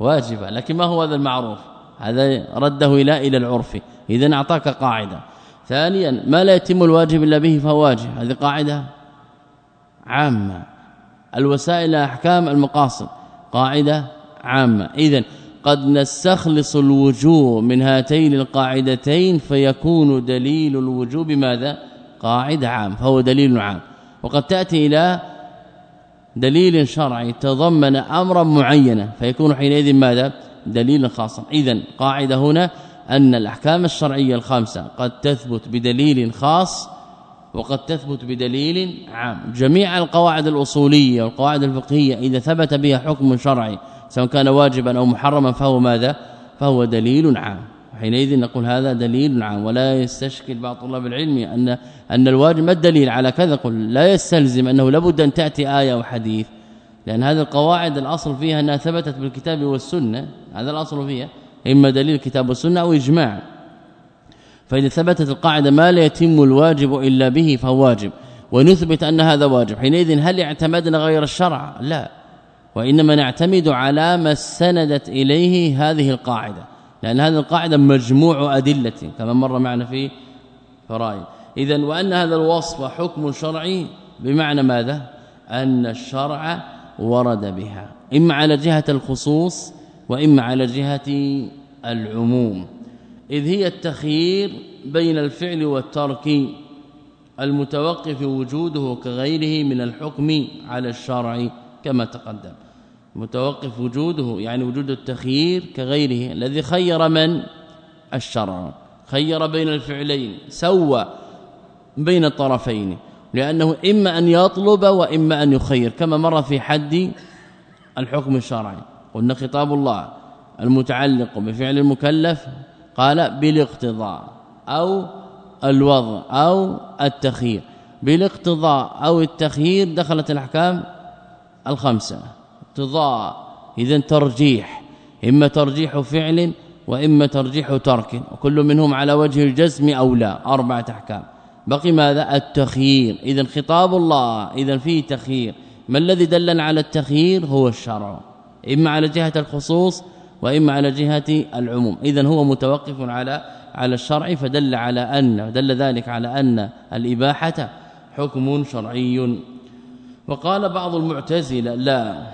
واجبة لكن ما هو هذا المعروف؟ هذا رده إلى إلى العرف. اذا أعطاك قاعدة. ثانيا ما لا يتم الواجب إلا به فهو واجب. هذه قاعدة عامة. الوسائل احكام المقاصد. قاعدة عامة. اذا قد نستخلص الوجوب من هاتين القاعدتين فيكون دليل الوجوب ماذا قاعدة عام فهو دليل عام. وقد تأتي إلى دليل شرعي تضمن أمرا معينا فيكون حينئذ ماذا؟ دليلا خاصا. اذا قاعدة هنا أن الأحكام الشرعية الخامسة قد تثبت بدليل خاص وقد تثبت بدليل عام. جميع القواعد الأصولية والقواعد الفقهية إذا ثبت بها حكم شرعي سواء كان واجبا أو محرما فهو ماذا؟ فهو دليل عام. حينئذ نقول هذا دليل عام ولا يستشكل بعض طلاب العلم أن أن الواجب ما الدليل على كذا. قل لا يستلزم أنه لابد أن تأتي آية أو حديث لأن هذه القواعد الأصل فيها أنها ثبتت بالكتاب والسنة. هذا الأصل فيها إما دليل الكتاب والسنة أو إجماع. فإذا ثبتت القاعدة ما لا يتم الواجب إلا به فهو واجب. ونثبت أن هذا واجب. حينئذ هل اعتمدنا غير الشرع؟ لا. وإنما نعتمد على ما استندت إليه هذه القاعدة. لأن هذه القاعدة مجموع أدلة كما مر معنا في فرائض. اذا وأن هذا الوصف حكم شرعي بمعنى ماذا؟ أن الشرع ورد بها. إما على جهة الخصوص وإما على جهة العموم. إذ هي التخيير بين الفعل والترك المتوقف وجوده كغيره من الحكم على الشرع كما تقدم. متوقف وجوده يعني وجود التخيير كغيره الذي خير من؟ الشرع. خير بين الفعلين سوى بين الطرفين لأنه إما أن يطلب وإما أن يخير كما مر في حد الحكم الشرعي. قلنا خطاب الله المتعلق بفعل المكلف قال بالاقتضاء أو الوضع أو التخيير. بالاقتضاء أو التخيير دخلت الأحكام الخمسة. اقتضاء إذا ترجيح إما ترجيح فعل وإما ترجيح ترك وكل منهم على وجه الجزم أو لا. أربعة أحكام. بقي ماذا؟ التخيير. إذا خطاب الله إذا فيه تخيير. ما الذي دلنا على التخيير؟ هو الشرع. إما على جهة الخصوص وإما على جهة العموم. اذا هو متوقف على على الشرع فدل على أن دل ذلك على أن الإباحة حكم شرعي. وقال بعض المعتزلة لا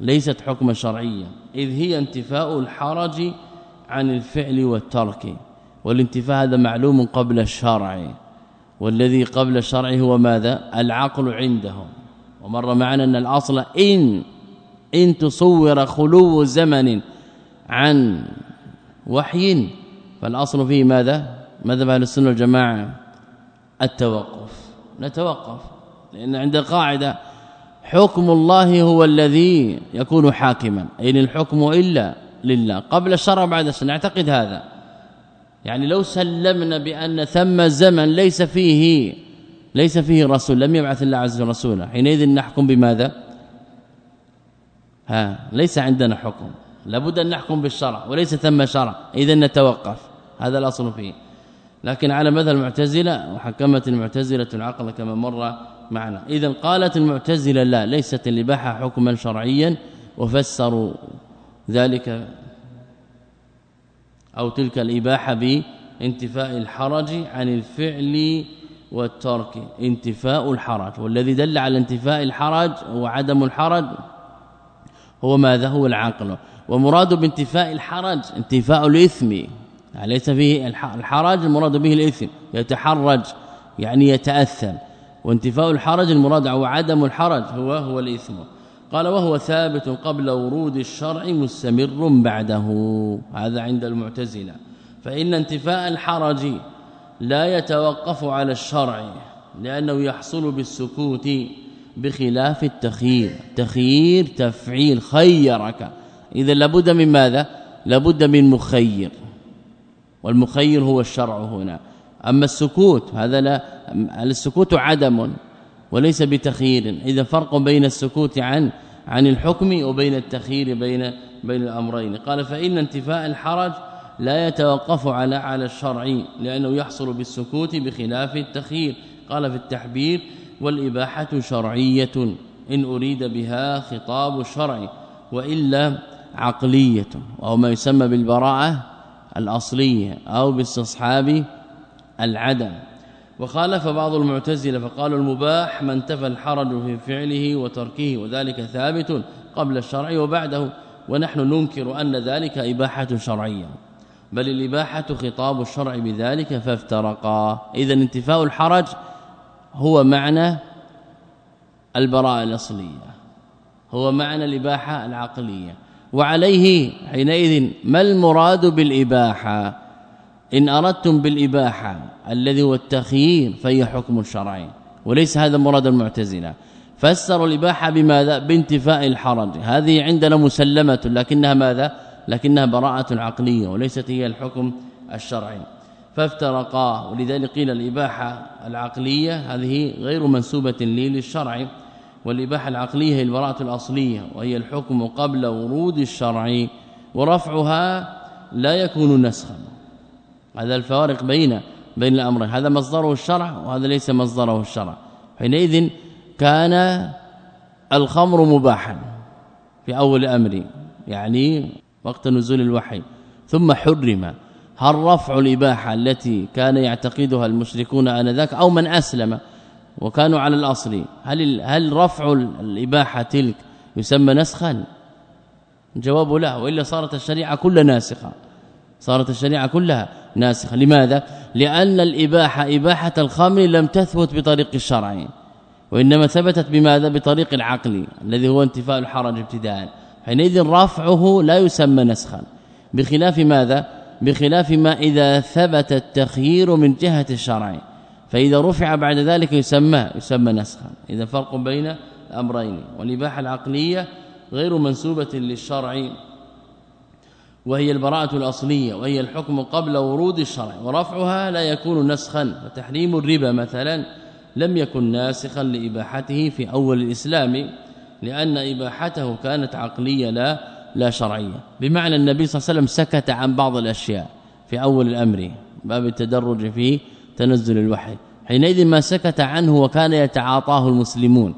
ليست حكما شرعيا إذ هي انتفاء الحرج عن الفعل والترك والانتفاء هذا معلوم قبل الشرع والذي قبل الشرع هو ماذا؟ العقل عندهم ومر معنا أن الأصل إن إن تصور خلو زمن عن وحي فالأصل فيه ماذا؟ مذهب أهل السنة والجماعة التوقف. نتوقف لأن عند قاعدة حكم الله هو الذي يكون حاكما. اي الحكم إلا لله. قبل الشرع بعد الشرع نعتقد هذا. يعني لو سلمنا بأن ثم زمن ليس فيه ليس فيه رسول لم يبعث الله عز وجل رسولا حينئذ نحكم بماذا؟ ها ليس عندنا حكم. لابد أن نحكم بالشرع وليس ثم شرع. اذا نتوقف. هذا الأصل فيه. لكن على مذهب المعتزلة وحكمت المعتزلة العقل كما مر معنا. إذا قالت المعتزلة لا ليست الإباحة حكما شرعيا وفسروا ذلك أو تلك الإباحة بانتفاء الحرج عن الفعل والترك. انتفاء الحرج. والذي دل على انتفاء الحرج وعدم الحرج هو ماذا؟ هو العقل. ومراد بانتفاء الحرج انتفاء الإثم. يعني ليس فيه الحرج المراد به الإثم يتحرج يعني يتأثم. وانتفاء الحرج المراد هو عدم الحرج هو هو الإثم. قال وهو ثابت قبل ورود الشرع مستمر بعده. هذا عند المعتزلة. فإن انتفاء الحرج لا يتوقف على الشرع لأنه يحصل بالسكوت بخلاف التخيير. تخيير تفعيل خيرك. إذا لابد من ماذا؟ لابد من مخير. والمخير هو الشرع هنا. أما السكوت هذا لا السكوت عدم وليس بتخيير. إذا فرق بين السكوت عن عن الحكم وبين التخيير بين بين الأمرين. قال فإن انتفاء الحرج لا يتوقف على على الشرع لأنه يحصل بالسكوت بخلاف التخيير. قال في التحبير والإباحة شرعية إن أريد بها خطاب الشرع وإلا عقلية وهو ما يسمى بالبراءة الأصلية أو باستصحاب العدم. وخالف بعض المعتزلة فقالوا المباح من انتفى الحرج في فعله وتركه وذلك ثابت قبل الشرع وبعده. ونحن ننكر أن ذلك إباحة شرعية بل الإباحة خطاب الشرع بذلك فافترقا. اذا انتفاء الحرج هو معنى البراءة الأصلية هو معنى الإباحة العقلية. وعليه حينئذ ما المراد بالإباحة؟ إن أردتم بالإباحة الذي هو التخيير فهي حكم شرعي وليس هذا مراد المعتزلة. فسروا الإباحة بماذا؟ بانتفاء الحرج. هذه عندنا مسلمة لكنها ماذا؟ لكنها براءة عقلية وليست هي الحكم الشرعي. فافترقا ولذلك قيل الإباحة العقلية هذه غير منسوبة للشرع. والإباحة العقلية هي البراءة الأصلية وهي الحكم قبل ورود الشرع ورفعها لا يكون نسخا. هذا الفارق بين بين الأمرين. هذا مصدره الشرع وهذا ليس مصدره الشرع. حينئذ كان الخمر مباحا في أول أمر يعني وقت نزول الوحي. ثم حرم. هل رفع الإباحة التي كان يعتقدها المشركون آنذاك أو من أسلم؟ وكانوا على الأصل. هل هل رفع الإباحة تلك يسمى نسخا؟ الجواب لا وإلا صارت الشريعة كلها ناسخة. صارت الشريعة كلها ناسخة. لماذا؟ لأن الإباحة إباحة الخمر لم تثبت بطريق الشرع وإنما ثبتت بماذا؟ بطريق العقل الذي هو انتفاء الحرج ابتداء. حينئذ رفعه لا يسمى نسخا. بخلاف ماذا؟ بخلاف ما إذا ثبت التخيير من جهة الشرع. فإذا رفع بعد ذلك يسمى يسمى نسخا. إذا فرق بين الأمرين. والإباحة العقلية غير منسوبة للشرع. وهي البراءة الأصلية وهي الحكم قبل ورود الشرع. ورفعها لا يكون نسخا. وتحريم الربا مثلا لم يكن ناسخا لإباحته في أول الإسلام لأن إباحته كانت عقلية لا لا شرعية. بمعنى النبي صلى الله عليه وسلم سكت عن بعض الأشياء في أول الأمر. باب التدرج في تنزل الوحي. حينئذ ما سكت عنه وكان يتعاطاه المسلمون.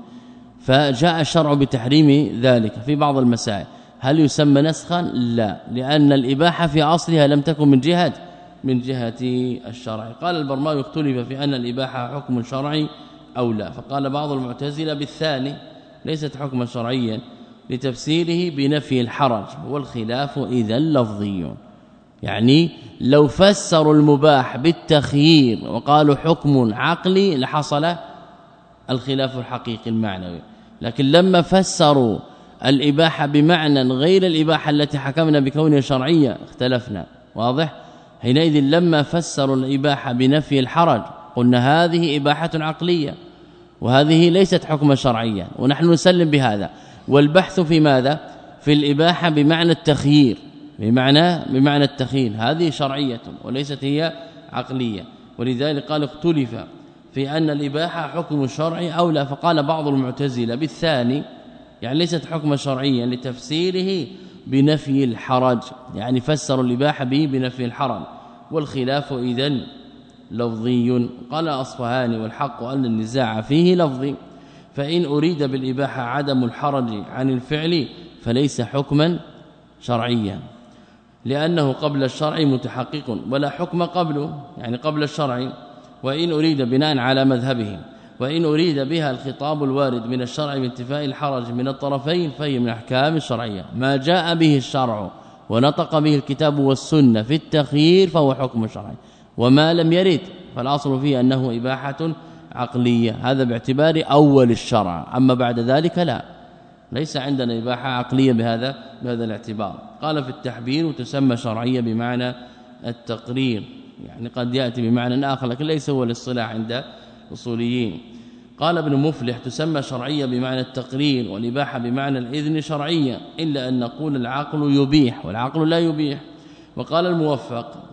فجاء الشرع بتحريم ذلك في بعض المسائل. هل يسمى نسخا؟ لا لأن الإباحة في أصلها لم تكن من جهة من جهة الشرع. قال البرماوي اختلف في أن الإباحة حكم شرعي أو لا. فقال بعض المعتزلة بالثاني ليست حكما شرعيا لتفسيره بنفي الحرج والخلاف اذا لفظي. يعني لو فسروا المباح بالتخيير وقالوا حكم عقلي لحصل الخلاف الحقيقي المعنوي. لكن لما فسروا الإباحة بمعنى غير الإباحة التي حكمنا بكونها شرعية اختلفنا. واضح؟ حينئذ لما فسروا الإباحة بنفي الحرج قلنا هذه إباحة عقلية وهذه ليست حكما شرعيا ونحن نسلم بهذا. والبحث في ماذا؟ في الإباحة بمعنى التخيير. بمعنى بمعنى التخيير هذه شرعية وليست هي عقلية. ولذلك قال اختلف في أن الإباحة حكم شرعي أو لا فقال بعض المعتزلة بالثاني يعني ليست حكما شرعيا لتفسيره بنفي الحرج. يعني فسروا الإباحة به بنفي الحرج. والخلاف اذا لفظي. قال أصفهاني والحق أن النزاع فيه لفظي. فإن أريد بالإباحة عدم الحرج عن الفعل فليس حكما شرعيا. لأنه قبل الشرع متحقق ولا حكم قبله يعني قبل الشرع. وإن أريد بناء على مذهبه وإن أريد بها الخطاب الوارد من الشرع بانتفاء الحرج من الطرفين فهي من أحكام الشرعية. ما جاء به الشرع ونطق به الكتاب والسنة في التخيير فهو حكم شرعي. وما لم يرد فالأصل فيه أنه إباحة عقلية. هذا باعتبار أول الشرع. أما بعد ذلك لا. ليس عندنا إباحة عقلية بهذا بهذا الاعتبار. قال في التحبير تسمى شرعية بمعنى التقرير. يعني قد يأتي بمعنى آخر لكن ليس هو الاصطلاح عند الاصوليين قال ابن مفلح تسمى شرعية بمعنى التقرير والإباحة بمعنى الإذن شرعية إلا أن نقول العقل يبيح والعقل لا يبيح. وقال الموفق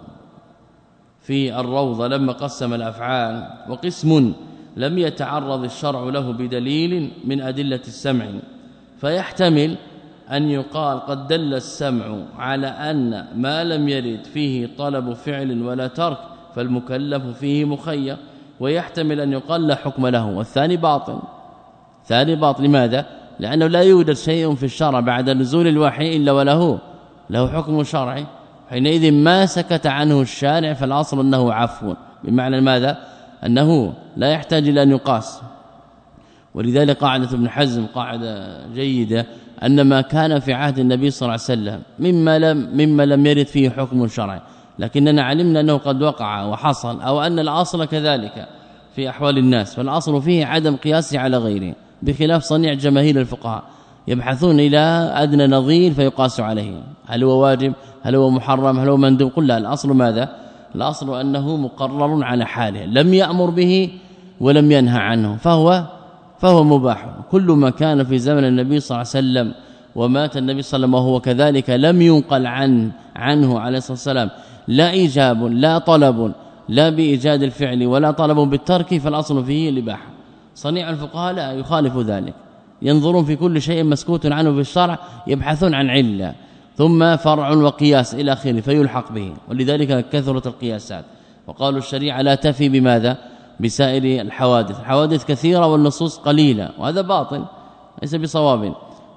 في الروضة لما قسم الأفعال وقسم لم يتعرض الشرع له بدليل من أدلة السمع. فيحتمل أن يقال قد دل السمع على أن ما لم يرد فيه طلب فعل ولا ترك فالمكلف فيه مخير ويحتمل أن يقال لا حكم له. والثاني باطل. ثاني باطل لماذا؟ لأنه لا يوجد شيء في الشرع بعد نزول الوحي إلا وله. له حكم شرعي. حينئذ ما سكت عنه الشارع فالأصل أنه عفو. بمعنى ماذا؟ أنه لا يحتاج إلى أن يقاس. ولذلك قاعدة ابن حزم قاعدة جيدة أن ما كان في عهد النبي صلى الله عليه وسلم مما لم مما لم يرد فيه حكم شرعي. لكننا علمنا أنه قد وقع وحصل أو أن الأصل كذلك في أحوال الناس فالأصل فيه عدم قياسه على غيره بخلاف صنيع جماهير الفقهاء. يبحثون إلى أدنى نظير فيقاس عليه. هل هو واجب؟ هل هو محرم؟ هل هو مندوب؟ قل لا الأصل ماذا؟ الأصل أنه مقرر على حاله لم يأمر به ولم ينهى عنه فهو فهو مباح. كل ما كان في زمن النبي صلى الله عليه وسلم ومات النبي صلى الله عليه وسلم وهو كذلك لم ينقل عن عنه عليه الصلاة والسلام. لا إيجاب لا طلب لا بإيجاد الفعل ولا طلب بالترك فالأصل فيه الإباحة. صنيع الفقهاء لا يخالف ذلك. ينظرون في كل شيء مسكوت عنه في الشرع يبحثون عن علة. ثم فرع وقياس إلى آخره فيلحق به. ولذلك كثرت القياسات. وقالوا الشريعة لا تفي بماذا؟ بسائر الحوادث. الحوادث كثيرة والنصوص قليلة وهذا باطل ليس بصواب.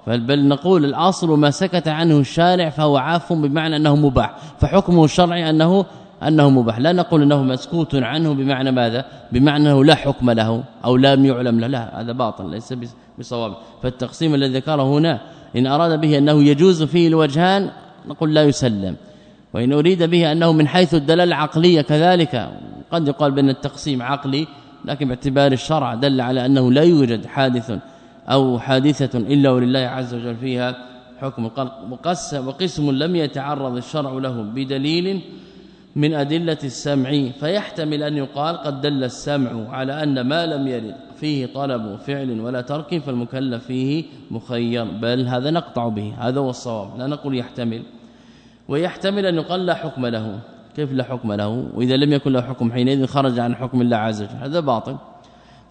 بل نقول الأصل ما سكت عنه الشارع فهو عاف بمعنى أنه مباح فحكمه الشرعي أنه أنه مباح. لا نقول أنه مسكوت عنه بمعنى ماذا؟ بمعنى أنه لا حكم له أو لم يعلم له. لا هذا باطل ليس بصواب. فالتقسيم الذي ذكره هنا إن أراد به أنه يجوز فيه الوجهان نقول لا يسلم. وإن أريد به أنه من حيث الدلالة العقلية كذلك قد يقال بأن التقسيم عقلي لكن باعتبار الشرع دل على أنه لا يوجد حادث أو حادثة إلا ولله عز وجل فيها حكم وقسم وقسم لم يتعرض الشرع له بدليل من أدلة السمع فيحتمل أن يقال قد دل السمع على أن ما لم يرد فيه طلب فعل ولا ترك فالمكلف فيه مخير. بل هذا نقطع به هذا هو الصواب. لا نقول يحتمل. ويحتمل أن يقال لا حكم له. كيف لا حكم له؟ وإذا لم يكن له حكم حينئذ خرج عن حكم الله عز وجل. هذا باطل.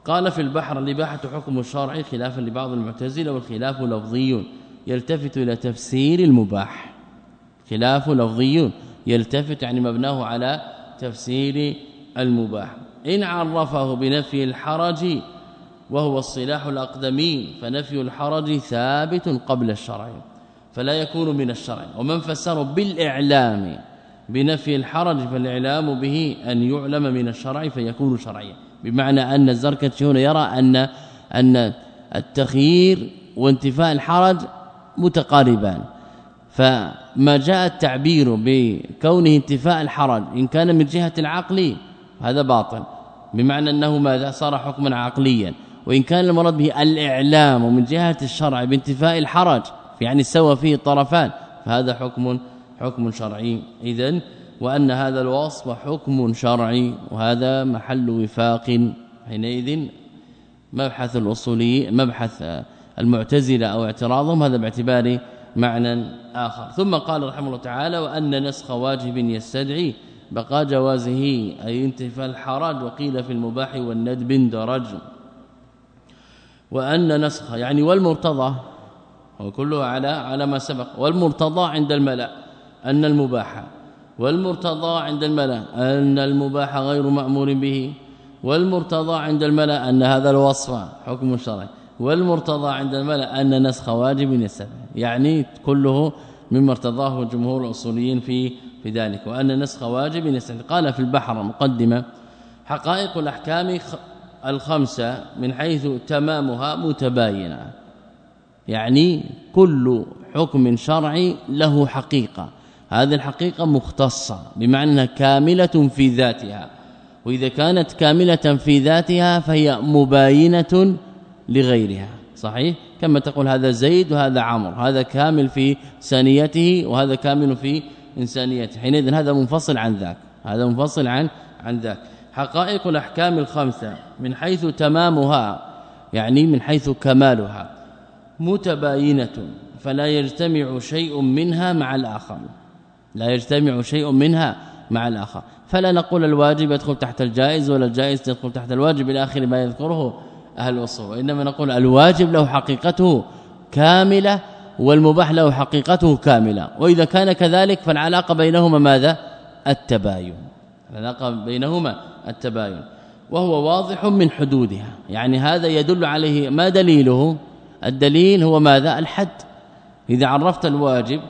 قال في البحر الإباحة حكم الشرعي خلافا لبعض المعتزلة والخلاف لفظي. يلتفت إلى تفسير المباح. خلاف لفظي يلتفت يعني مبناه على تفسير المباح. إن عرفه بنفي الحرج وهو الصلاح الاقدمين فنفي الحرج ثابت قبل الشرع. فلا يكون من الشرع. ومن فسر بالإعلام بنفي الحرج فالإعلام به أن يعلم من الشرع فيكون شرعيا. بمعنى أن الزركشي هنا يرى أن أن التخيير وانتفاء الحرج متقاربان. فما جاء التعبير بكونه انتفاء الحرج إن كان من جهة العقل هذا باطل. بمعنى أنه ماذا؟ صار حكما عقليا. وإن كان المراد به الإعلام من جهة الشرع بانتفاء الحرج يعني سوى فيه الطرفان فهذا حكم حكم شرعي. اذا وأن هذا الوصف حكم شرعي وهذا محل وفاق. حينئذ مبحث الاصولي مبحث المعتزلة أو اعتراضهم هذا باعتبار معنى آخر. ثم قال رحمه الله تعالى وأن نسخ واجب يستدعي بقى جوازه أي انتفى الحرج وقيل في المباح والندب درج. وأن نسخ يعني والمرتضى وكله على على ما سبق. والمرتضى عند الملأ أن المباح. والمرتضى عند الملأ أن المباح غير مأمور به. والمرتضى عند الملأ أن هذا الوصف حكم شرعي. والمرتضى عند الملأ أن نسخ واجب يستدعي يعني كله مما ارتضاه جمهور الأصوليين في في ذلك. وأن نسخ واجب يستدعي قال في البحر مقدمه حقائق الأحكام الخمسة من حيث تمامها متباينة. يعني كل حكم شرعي له حقيقة. هذه الحقيقة مختصة بمعنى كاملة في ذاتها. وإذا كانت كاملة في ذاتها فهي مباينة لغيرها صحيح؟ كما تقول هذا زيد وهذا عمرو هذا كامل في ثانيته وهذا كامل في إنسانيته. حينئذ هذا منفصل عن ذاك هذا منفصل عن عن ذاك. حقائق الأحكام الخمسة من حيث تمامها يعني من حيث كمالها. متباينة فلا يجتمع شيء منها مع الآخر. لا يجتمع شيء منها مع الآخر. فلا نقول الواجب يدخل تحت الجائز ولا الجائز يدخل تحت الواجب إلى آخر ما يذكره أهل الاصول وإنما نقول الواجب له حقيقته كاملة والمباح له حقيقته كاملة. وإذا كان كذلك فالعلاقة بينهما ماذا؟ التباين. العلاقة بينهما التباين. وهو واضح من حدودها. يعني هذا يدل عليه ما دليله؟ الدليل هو ماذا؟ الحد. إذا عرفت الواجب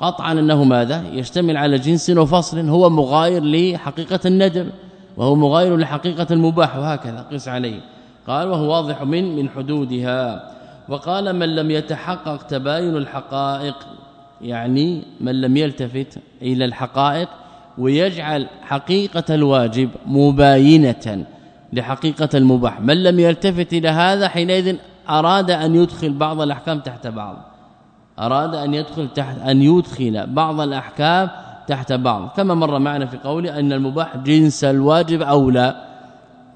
قطعا أنه ماذا؟ يشتمل على جنس وفصل هو مغاير لحقيقة الندم وهو مغاير لحقيقة المباح وهكذا قس عليه. قال وهو واضح من من حدودها. وقال من لم يتحقق تباين الحقائق. يعني من لم يلتفت إلى الحقائق ويجعل حقيقة الواجب مباينة لحقيقة المباح. من لم يلتفت إلى هذا حينئذ أراد أن يدخل بعض الأحكام تحت بعض. أراد أن يدخل تحت أن يدخل بعض الأحكام تحت بعض. كما مر معنا في قوله أن المباح جنس الواجب أو لا.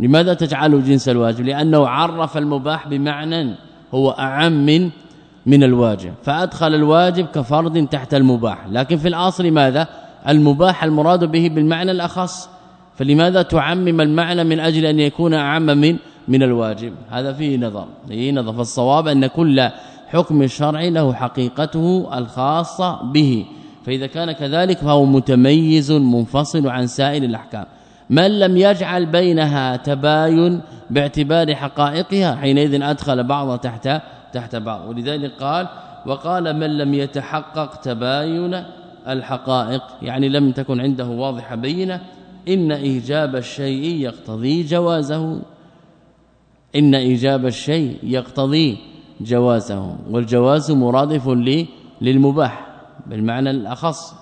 لماذا تجعله جنس الواجب؟ لأنه عرف المباح بمعنى هو أعم من من الواجب. فأدخل الواجب كفرض تحت المباح. لكن في الأصل ماذا؟ المباح المراد به بالمعنى الأخص. فلماذا تعمم المعنى من أجل أن يكون أعم من من الواجب. هذا فيه نظر فيه نظر فالصواب أن كل حكم شرعي له حقيقته الخاصة به. فإذا كان كذلك فهو متميز منفصل عن سائر الأحكام. من لم يجعل بينها تباين باعتبار حقائقها حينئذ أدخل بعض تحت تحت بعض. ولذلك قال وقال من لم يتحقق تباين الحقائق. يعني لم تكن عنده واضحة بينة. إن إيجاب الشيء يقتضي جوازه. إن إيجاب الشيء يقتضي جوازه والجواز مرادف للمباح بالمعنى الأخص.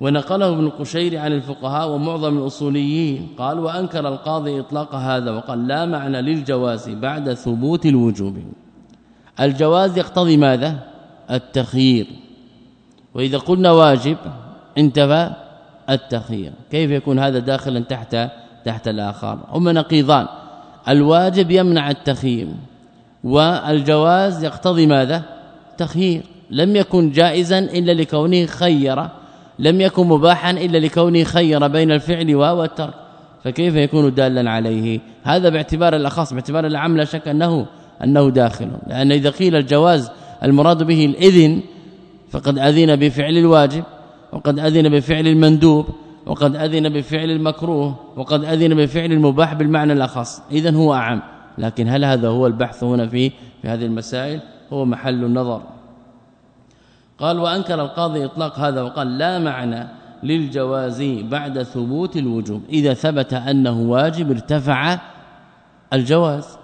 ونقله ابن قشير عن الفقهاء ومعظم الأصوليين قال وأنكر القاضي إطلاق هذا وقال لا معنى للجواز بعد ثبوت الوجوب الجواز يقتضي ماذا؟ التخيير. وإذا قلنا واجب انتفى التخيير. كيف يكون هذا داخلا تحت تحت الآخر؟ هما نقيضان. الواجب يمنع التخيير والجواز يقتضي ماذا؟ تخيير. لم يكن جائزا إلا لكونه خير لم يكن مباحا إلا لكونه خير بين الفعل والترك. فكيف يكون دالا عليه؟ هذا باعتبار الأخص باعتبار العام لا شك أنه أنه داخل. لأن إذا قيل الجواز المراد به الإذن فقد أذن بفعل الواجب وقد أذن بفعل المندوب. وقد أذن بفعل المكروه وقد أذن بفعل المباح بالمعنى الأخص. اذا هو أعم. لكن هل هذا هو البحث هنا في في هذه المسائل؟ هو محل النظر. قال وأنكر القاضي إطلاق هذا وقال لا معنى للجواز بعد ثبوت الوجوب إذا ثبت أنه واجب ارتفع الجواز.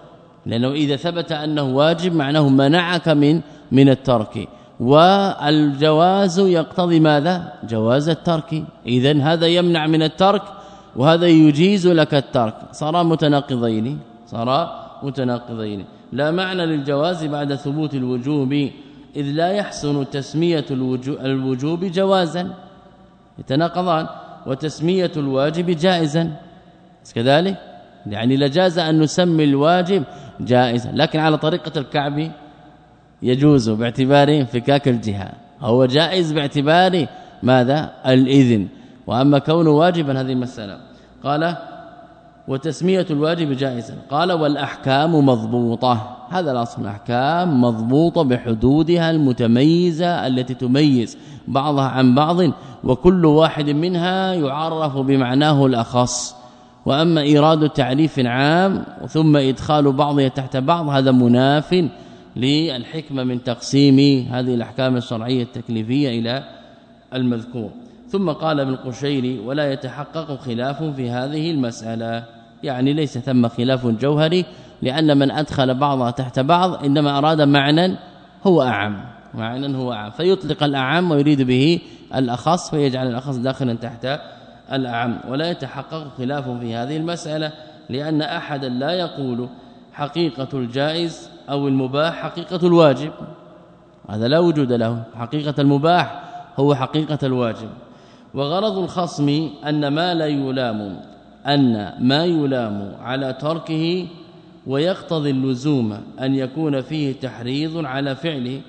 لأنه إذا ثبت أنه واجب معناه منعك من من الترك. والجواز يقتضي ماذا؟ جواز الترك. اذا هذا يمنع من الترك وهذا يجيز لك الترك. صار متناقضين صار متناقضين. لا معنى للجواز بعد ثبوت الوجوب إذ لا يحسن تسمية الوجوب جوازا. يتناقضان. وتسمية الواجب جائزا. كذلك؟ يعني لجاز أن نسمي الواجب جائزا. لكن على طريقة الكعب يجوز باعتبار انفكاك الجهة. هو جائز باعتبار ماذا؟ الإذن. وأما كونه واجبا هذه المسألة. قال وتسمية الواجب جائزا. قال والأحكام مضبوطة. هذا الأصل الأحكام مضبوطة بحدودها المتميزة التي تميز بعضها عن بعض وكل واحد منها يعرف بمعناه الأخص. وأما إيراد تعريف عام ثم إدخال بعضها تحت بعض هذا مناف للحكمة من تقسيم هذه الأحكام الشرعية التكليفية إلى المذكور. ثم قال ابن قشيري ولا يتحقق خلاف في هذه المسألة. يعني ليس ثم خلاف جوهري لأن من أدخل بعضها تحت بعض إنما أراد معنى هو أعم معنى هو أعم. فيطلق الأعم ويريد به الأخص فيجعل الأخص داخلا تحت الأعم. ولا يتحقق خلاف في هذه المسألة لأن أحدا لا يقول حقيقة الجائز أو المباح حقيقة الواجب. هذا لا وجود له. حقيقة المباح هو حقيقة الواجب. وغرض الخصم أن ما لا يلام أن ما يلام على تركه ويقتضي اللزوم أن يكون فيه تحريض على فعله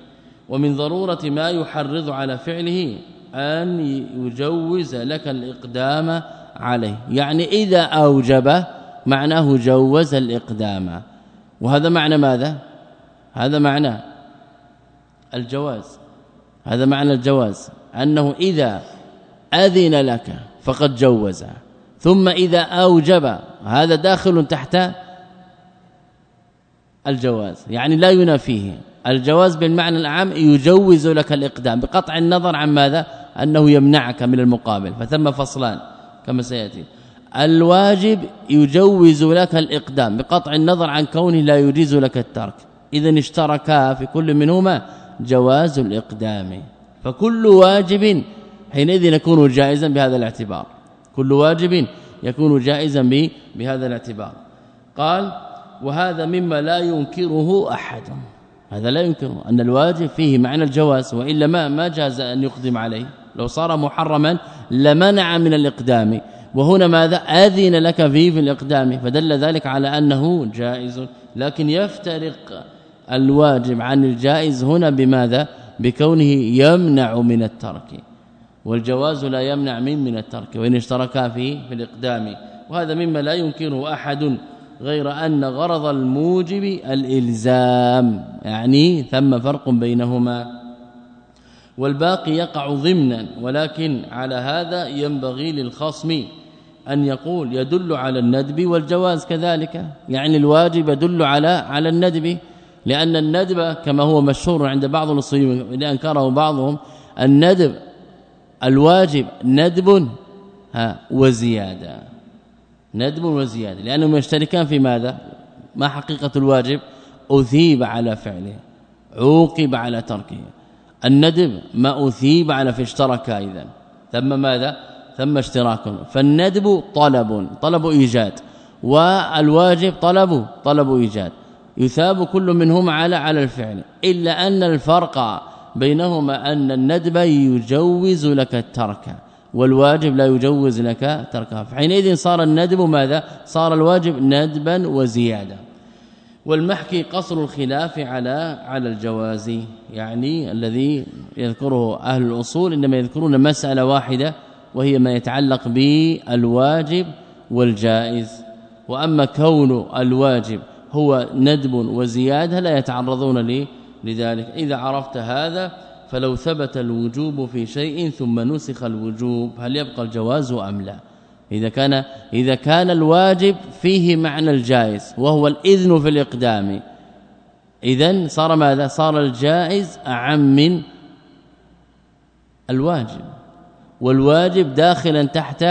ومن ضرورة ما يحرض على فعله أن يجوز لك الإقدام عليه. يعني إذا أوجب معناه جوز الإقدام. وهذا معنى ماذا؟ هذا معنى الجواز. هذا معنى الجواز. أنه إذا أذن لك فقد جوز. ثم إذا أوجب هذا داخل تحت الجواز. يعني لا ينافيه. الجواز بالمعنى العام يجوز لك الإقدام بقطع النظر عن ماذا؟ أنه يمنعك من المقابل. فثم فصلان كما سيأتي. الواجب يجوز لك الإقدام بقطع النظر عن كونه لا يجيز لك الترك. اذا اشتركا في كل منهما جواز الإقدام. فكل واجب حينئذ يكون جائزا بهذا الاعتبار. كل واجب يكون جائزا بهذا الاعتبار. قال وهذا مما لا ينكره أحد. هذا لا ينكره. أن الواجب فيه معنى الجواز وإلا ما ما جاز أن يقدم عليه. لو صار محرما لمنع من الإقدام. وهنا ماذا؟ أذن لك فيه في الإقدام. فدل ذلك على أنه جائز لكن يفترق الواجب عن الجائز هنا بماذا؟ بكونه يمنع من الترك. والجواز لا يمنع من من الترك وإن اشتركا فيه في الإقدام. وهذا مما لا ينكره أحد غير أن غرض الموجب الإلزام يعني ثم فرق بينهما. والباقي يقع ضمنا ولكن على هذا ينبغي للخصم أن يقول يدل على الندب والجواز كذلك. يعني الواجب يدل على على الندب. لأن الندب كما هو مشهور عند بعض الاصوليين اللي أنكره بعضهم الندب الواجب ندب ها وزيادة. ندب وزيادة. لأنهم يشتركان في ماذا؟ ما حقيقة الواجب؟ أثيب على فعله. عوقب على تركه. الندب ما أثيب على فاشترك إذا. ثم ماذا؟ ثم اشتراك. فالندب طلب طلب إيجاد. والواجب طلب طلب إيجاد. يثاب كل منهما على على الفعل إلا أن الفرق بينهما أن الندب يجوز لك الترك والواجب لا يجوز لك تركها. فحينئذ صار الندب ماذا؟ صار الواجب ندبا وزيادة. والمحكي قصر الخلاف على على الجواز يعني الذي يذكره أهل الأصول إنما يذكرون مسألة واحدة وهي ما يتعلق بالواجب والجائز. وأما كون الواجب هو ندب وزيادة لا يتعرضون لي لذلك. إذا عرفت هذا فلو ثبت الوجوب في شيء ثم نسخ الوجوب هل يبقى الجواز أم لا؟ إذا كان إذا كان الواجب فيه معنى الجائز وهو الإذن في الإقدام. اذا صار ماذا؟ صار الجائز أعم من الواجب. والواجب داخلا تحت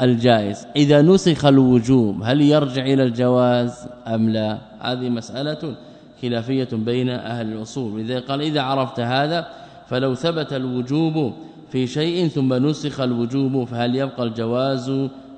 الجائز. إذا نسخ الوجوب هل يرجع إلى الجواز أم لا؟ هذه مسألة خلافية بين أهل الأصول. إذا قال إذا عرفت هذا فلو ثبت الوجوب في شيء ثم نسخ الوجوب فهل يبقى الجواز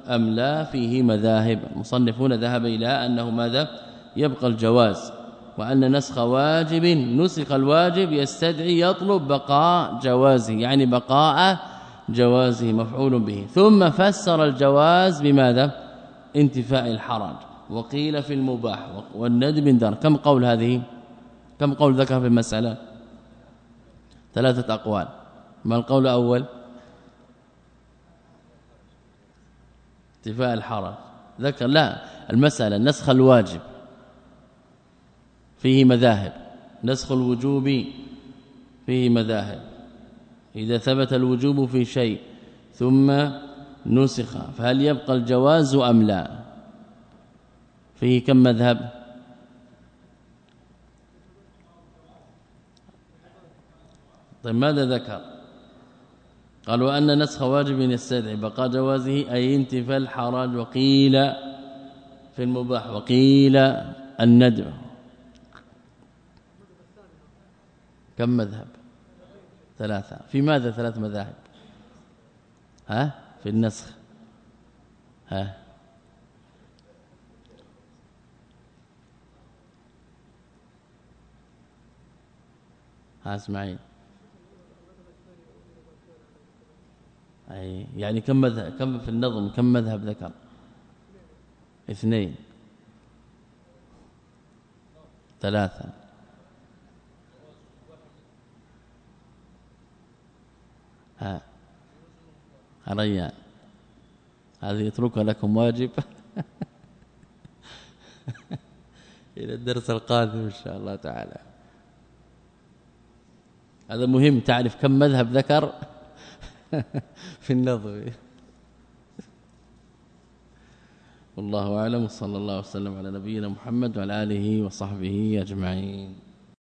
أم لا؟ فيه مذاهب. المصنفون ذهب إلى أنه ماذا؟ يبقى الجواز. وأن نسخ واجب نسخ الواجب يستدعي يطلب بقاء جوازه يعني بقاء جوازه مفعول به. ثم فسر الجواز بماذا؟ انتفاء الحرج. وقيل في المباح والندب دار. كم قول هذه؟ كم قول ذكر في المسألة؟ ثلاثة أقوال. ما القول الأول؟ انتفاء الحرج. ذكر لا المسألة نسخ الواجب. فيه مذاهب. نسخ الوجوب فيه مذاهب. إذا ثبت الوجوب في شيء ثم نسخ فهل يبقى الجواز أم لا؟ فيه كم مذهب؟ طيب ماذا ذكر؟ قالوا أن نسخ واجب يستدعي بقاء جوازه أي انتفاء الحرج وقيل في المباح وقيل الندب. كم مذهب؟ ثلاثة. في ماذا ثلاث مذاهب؟ ها؟ في النسخ. ها؟ ها اسمعي. أي يعني كم مذهب كم في النظم كم مذهب ذكر؟ اثنين. ثلاثة. ريان هذه يتركها لكم واجب. إلى الدرس القادم إن شاء الله تعالى. هذا مهم. تعرف كم مذهب ذكر؟ في النظم والله أعلم. صلى الله وسلم على نبينا محمد وعلى آله وصحبه أجمعين.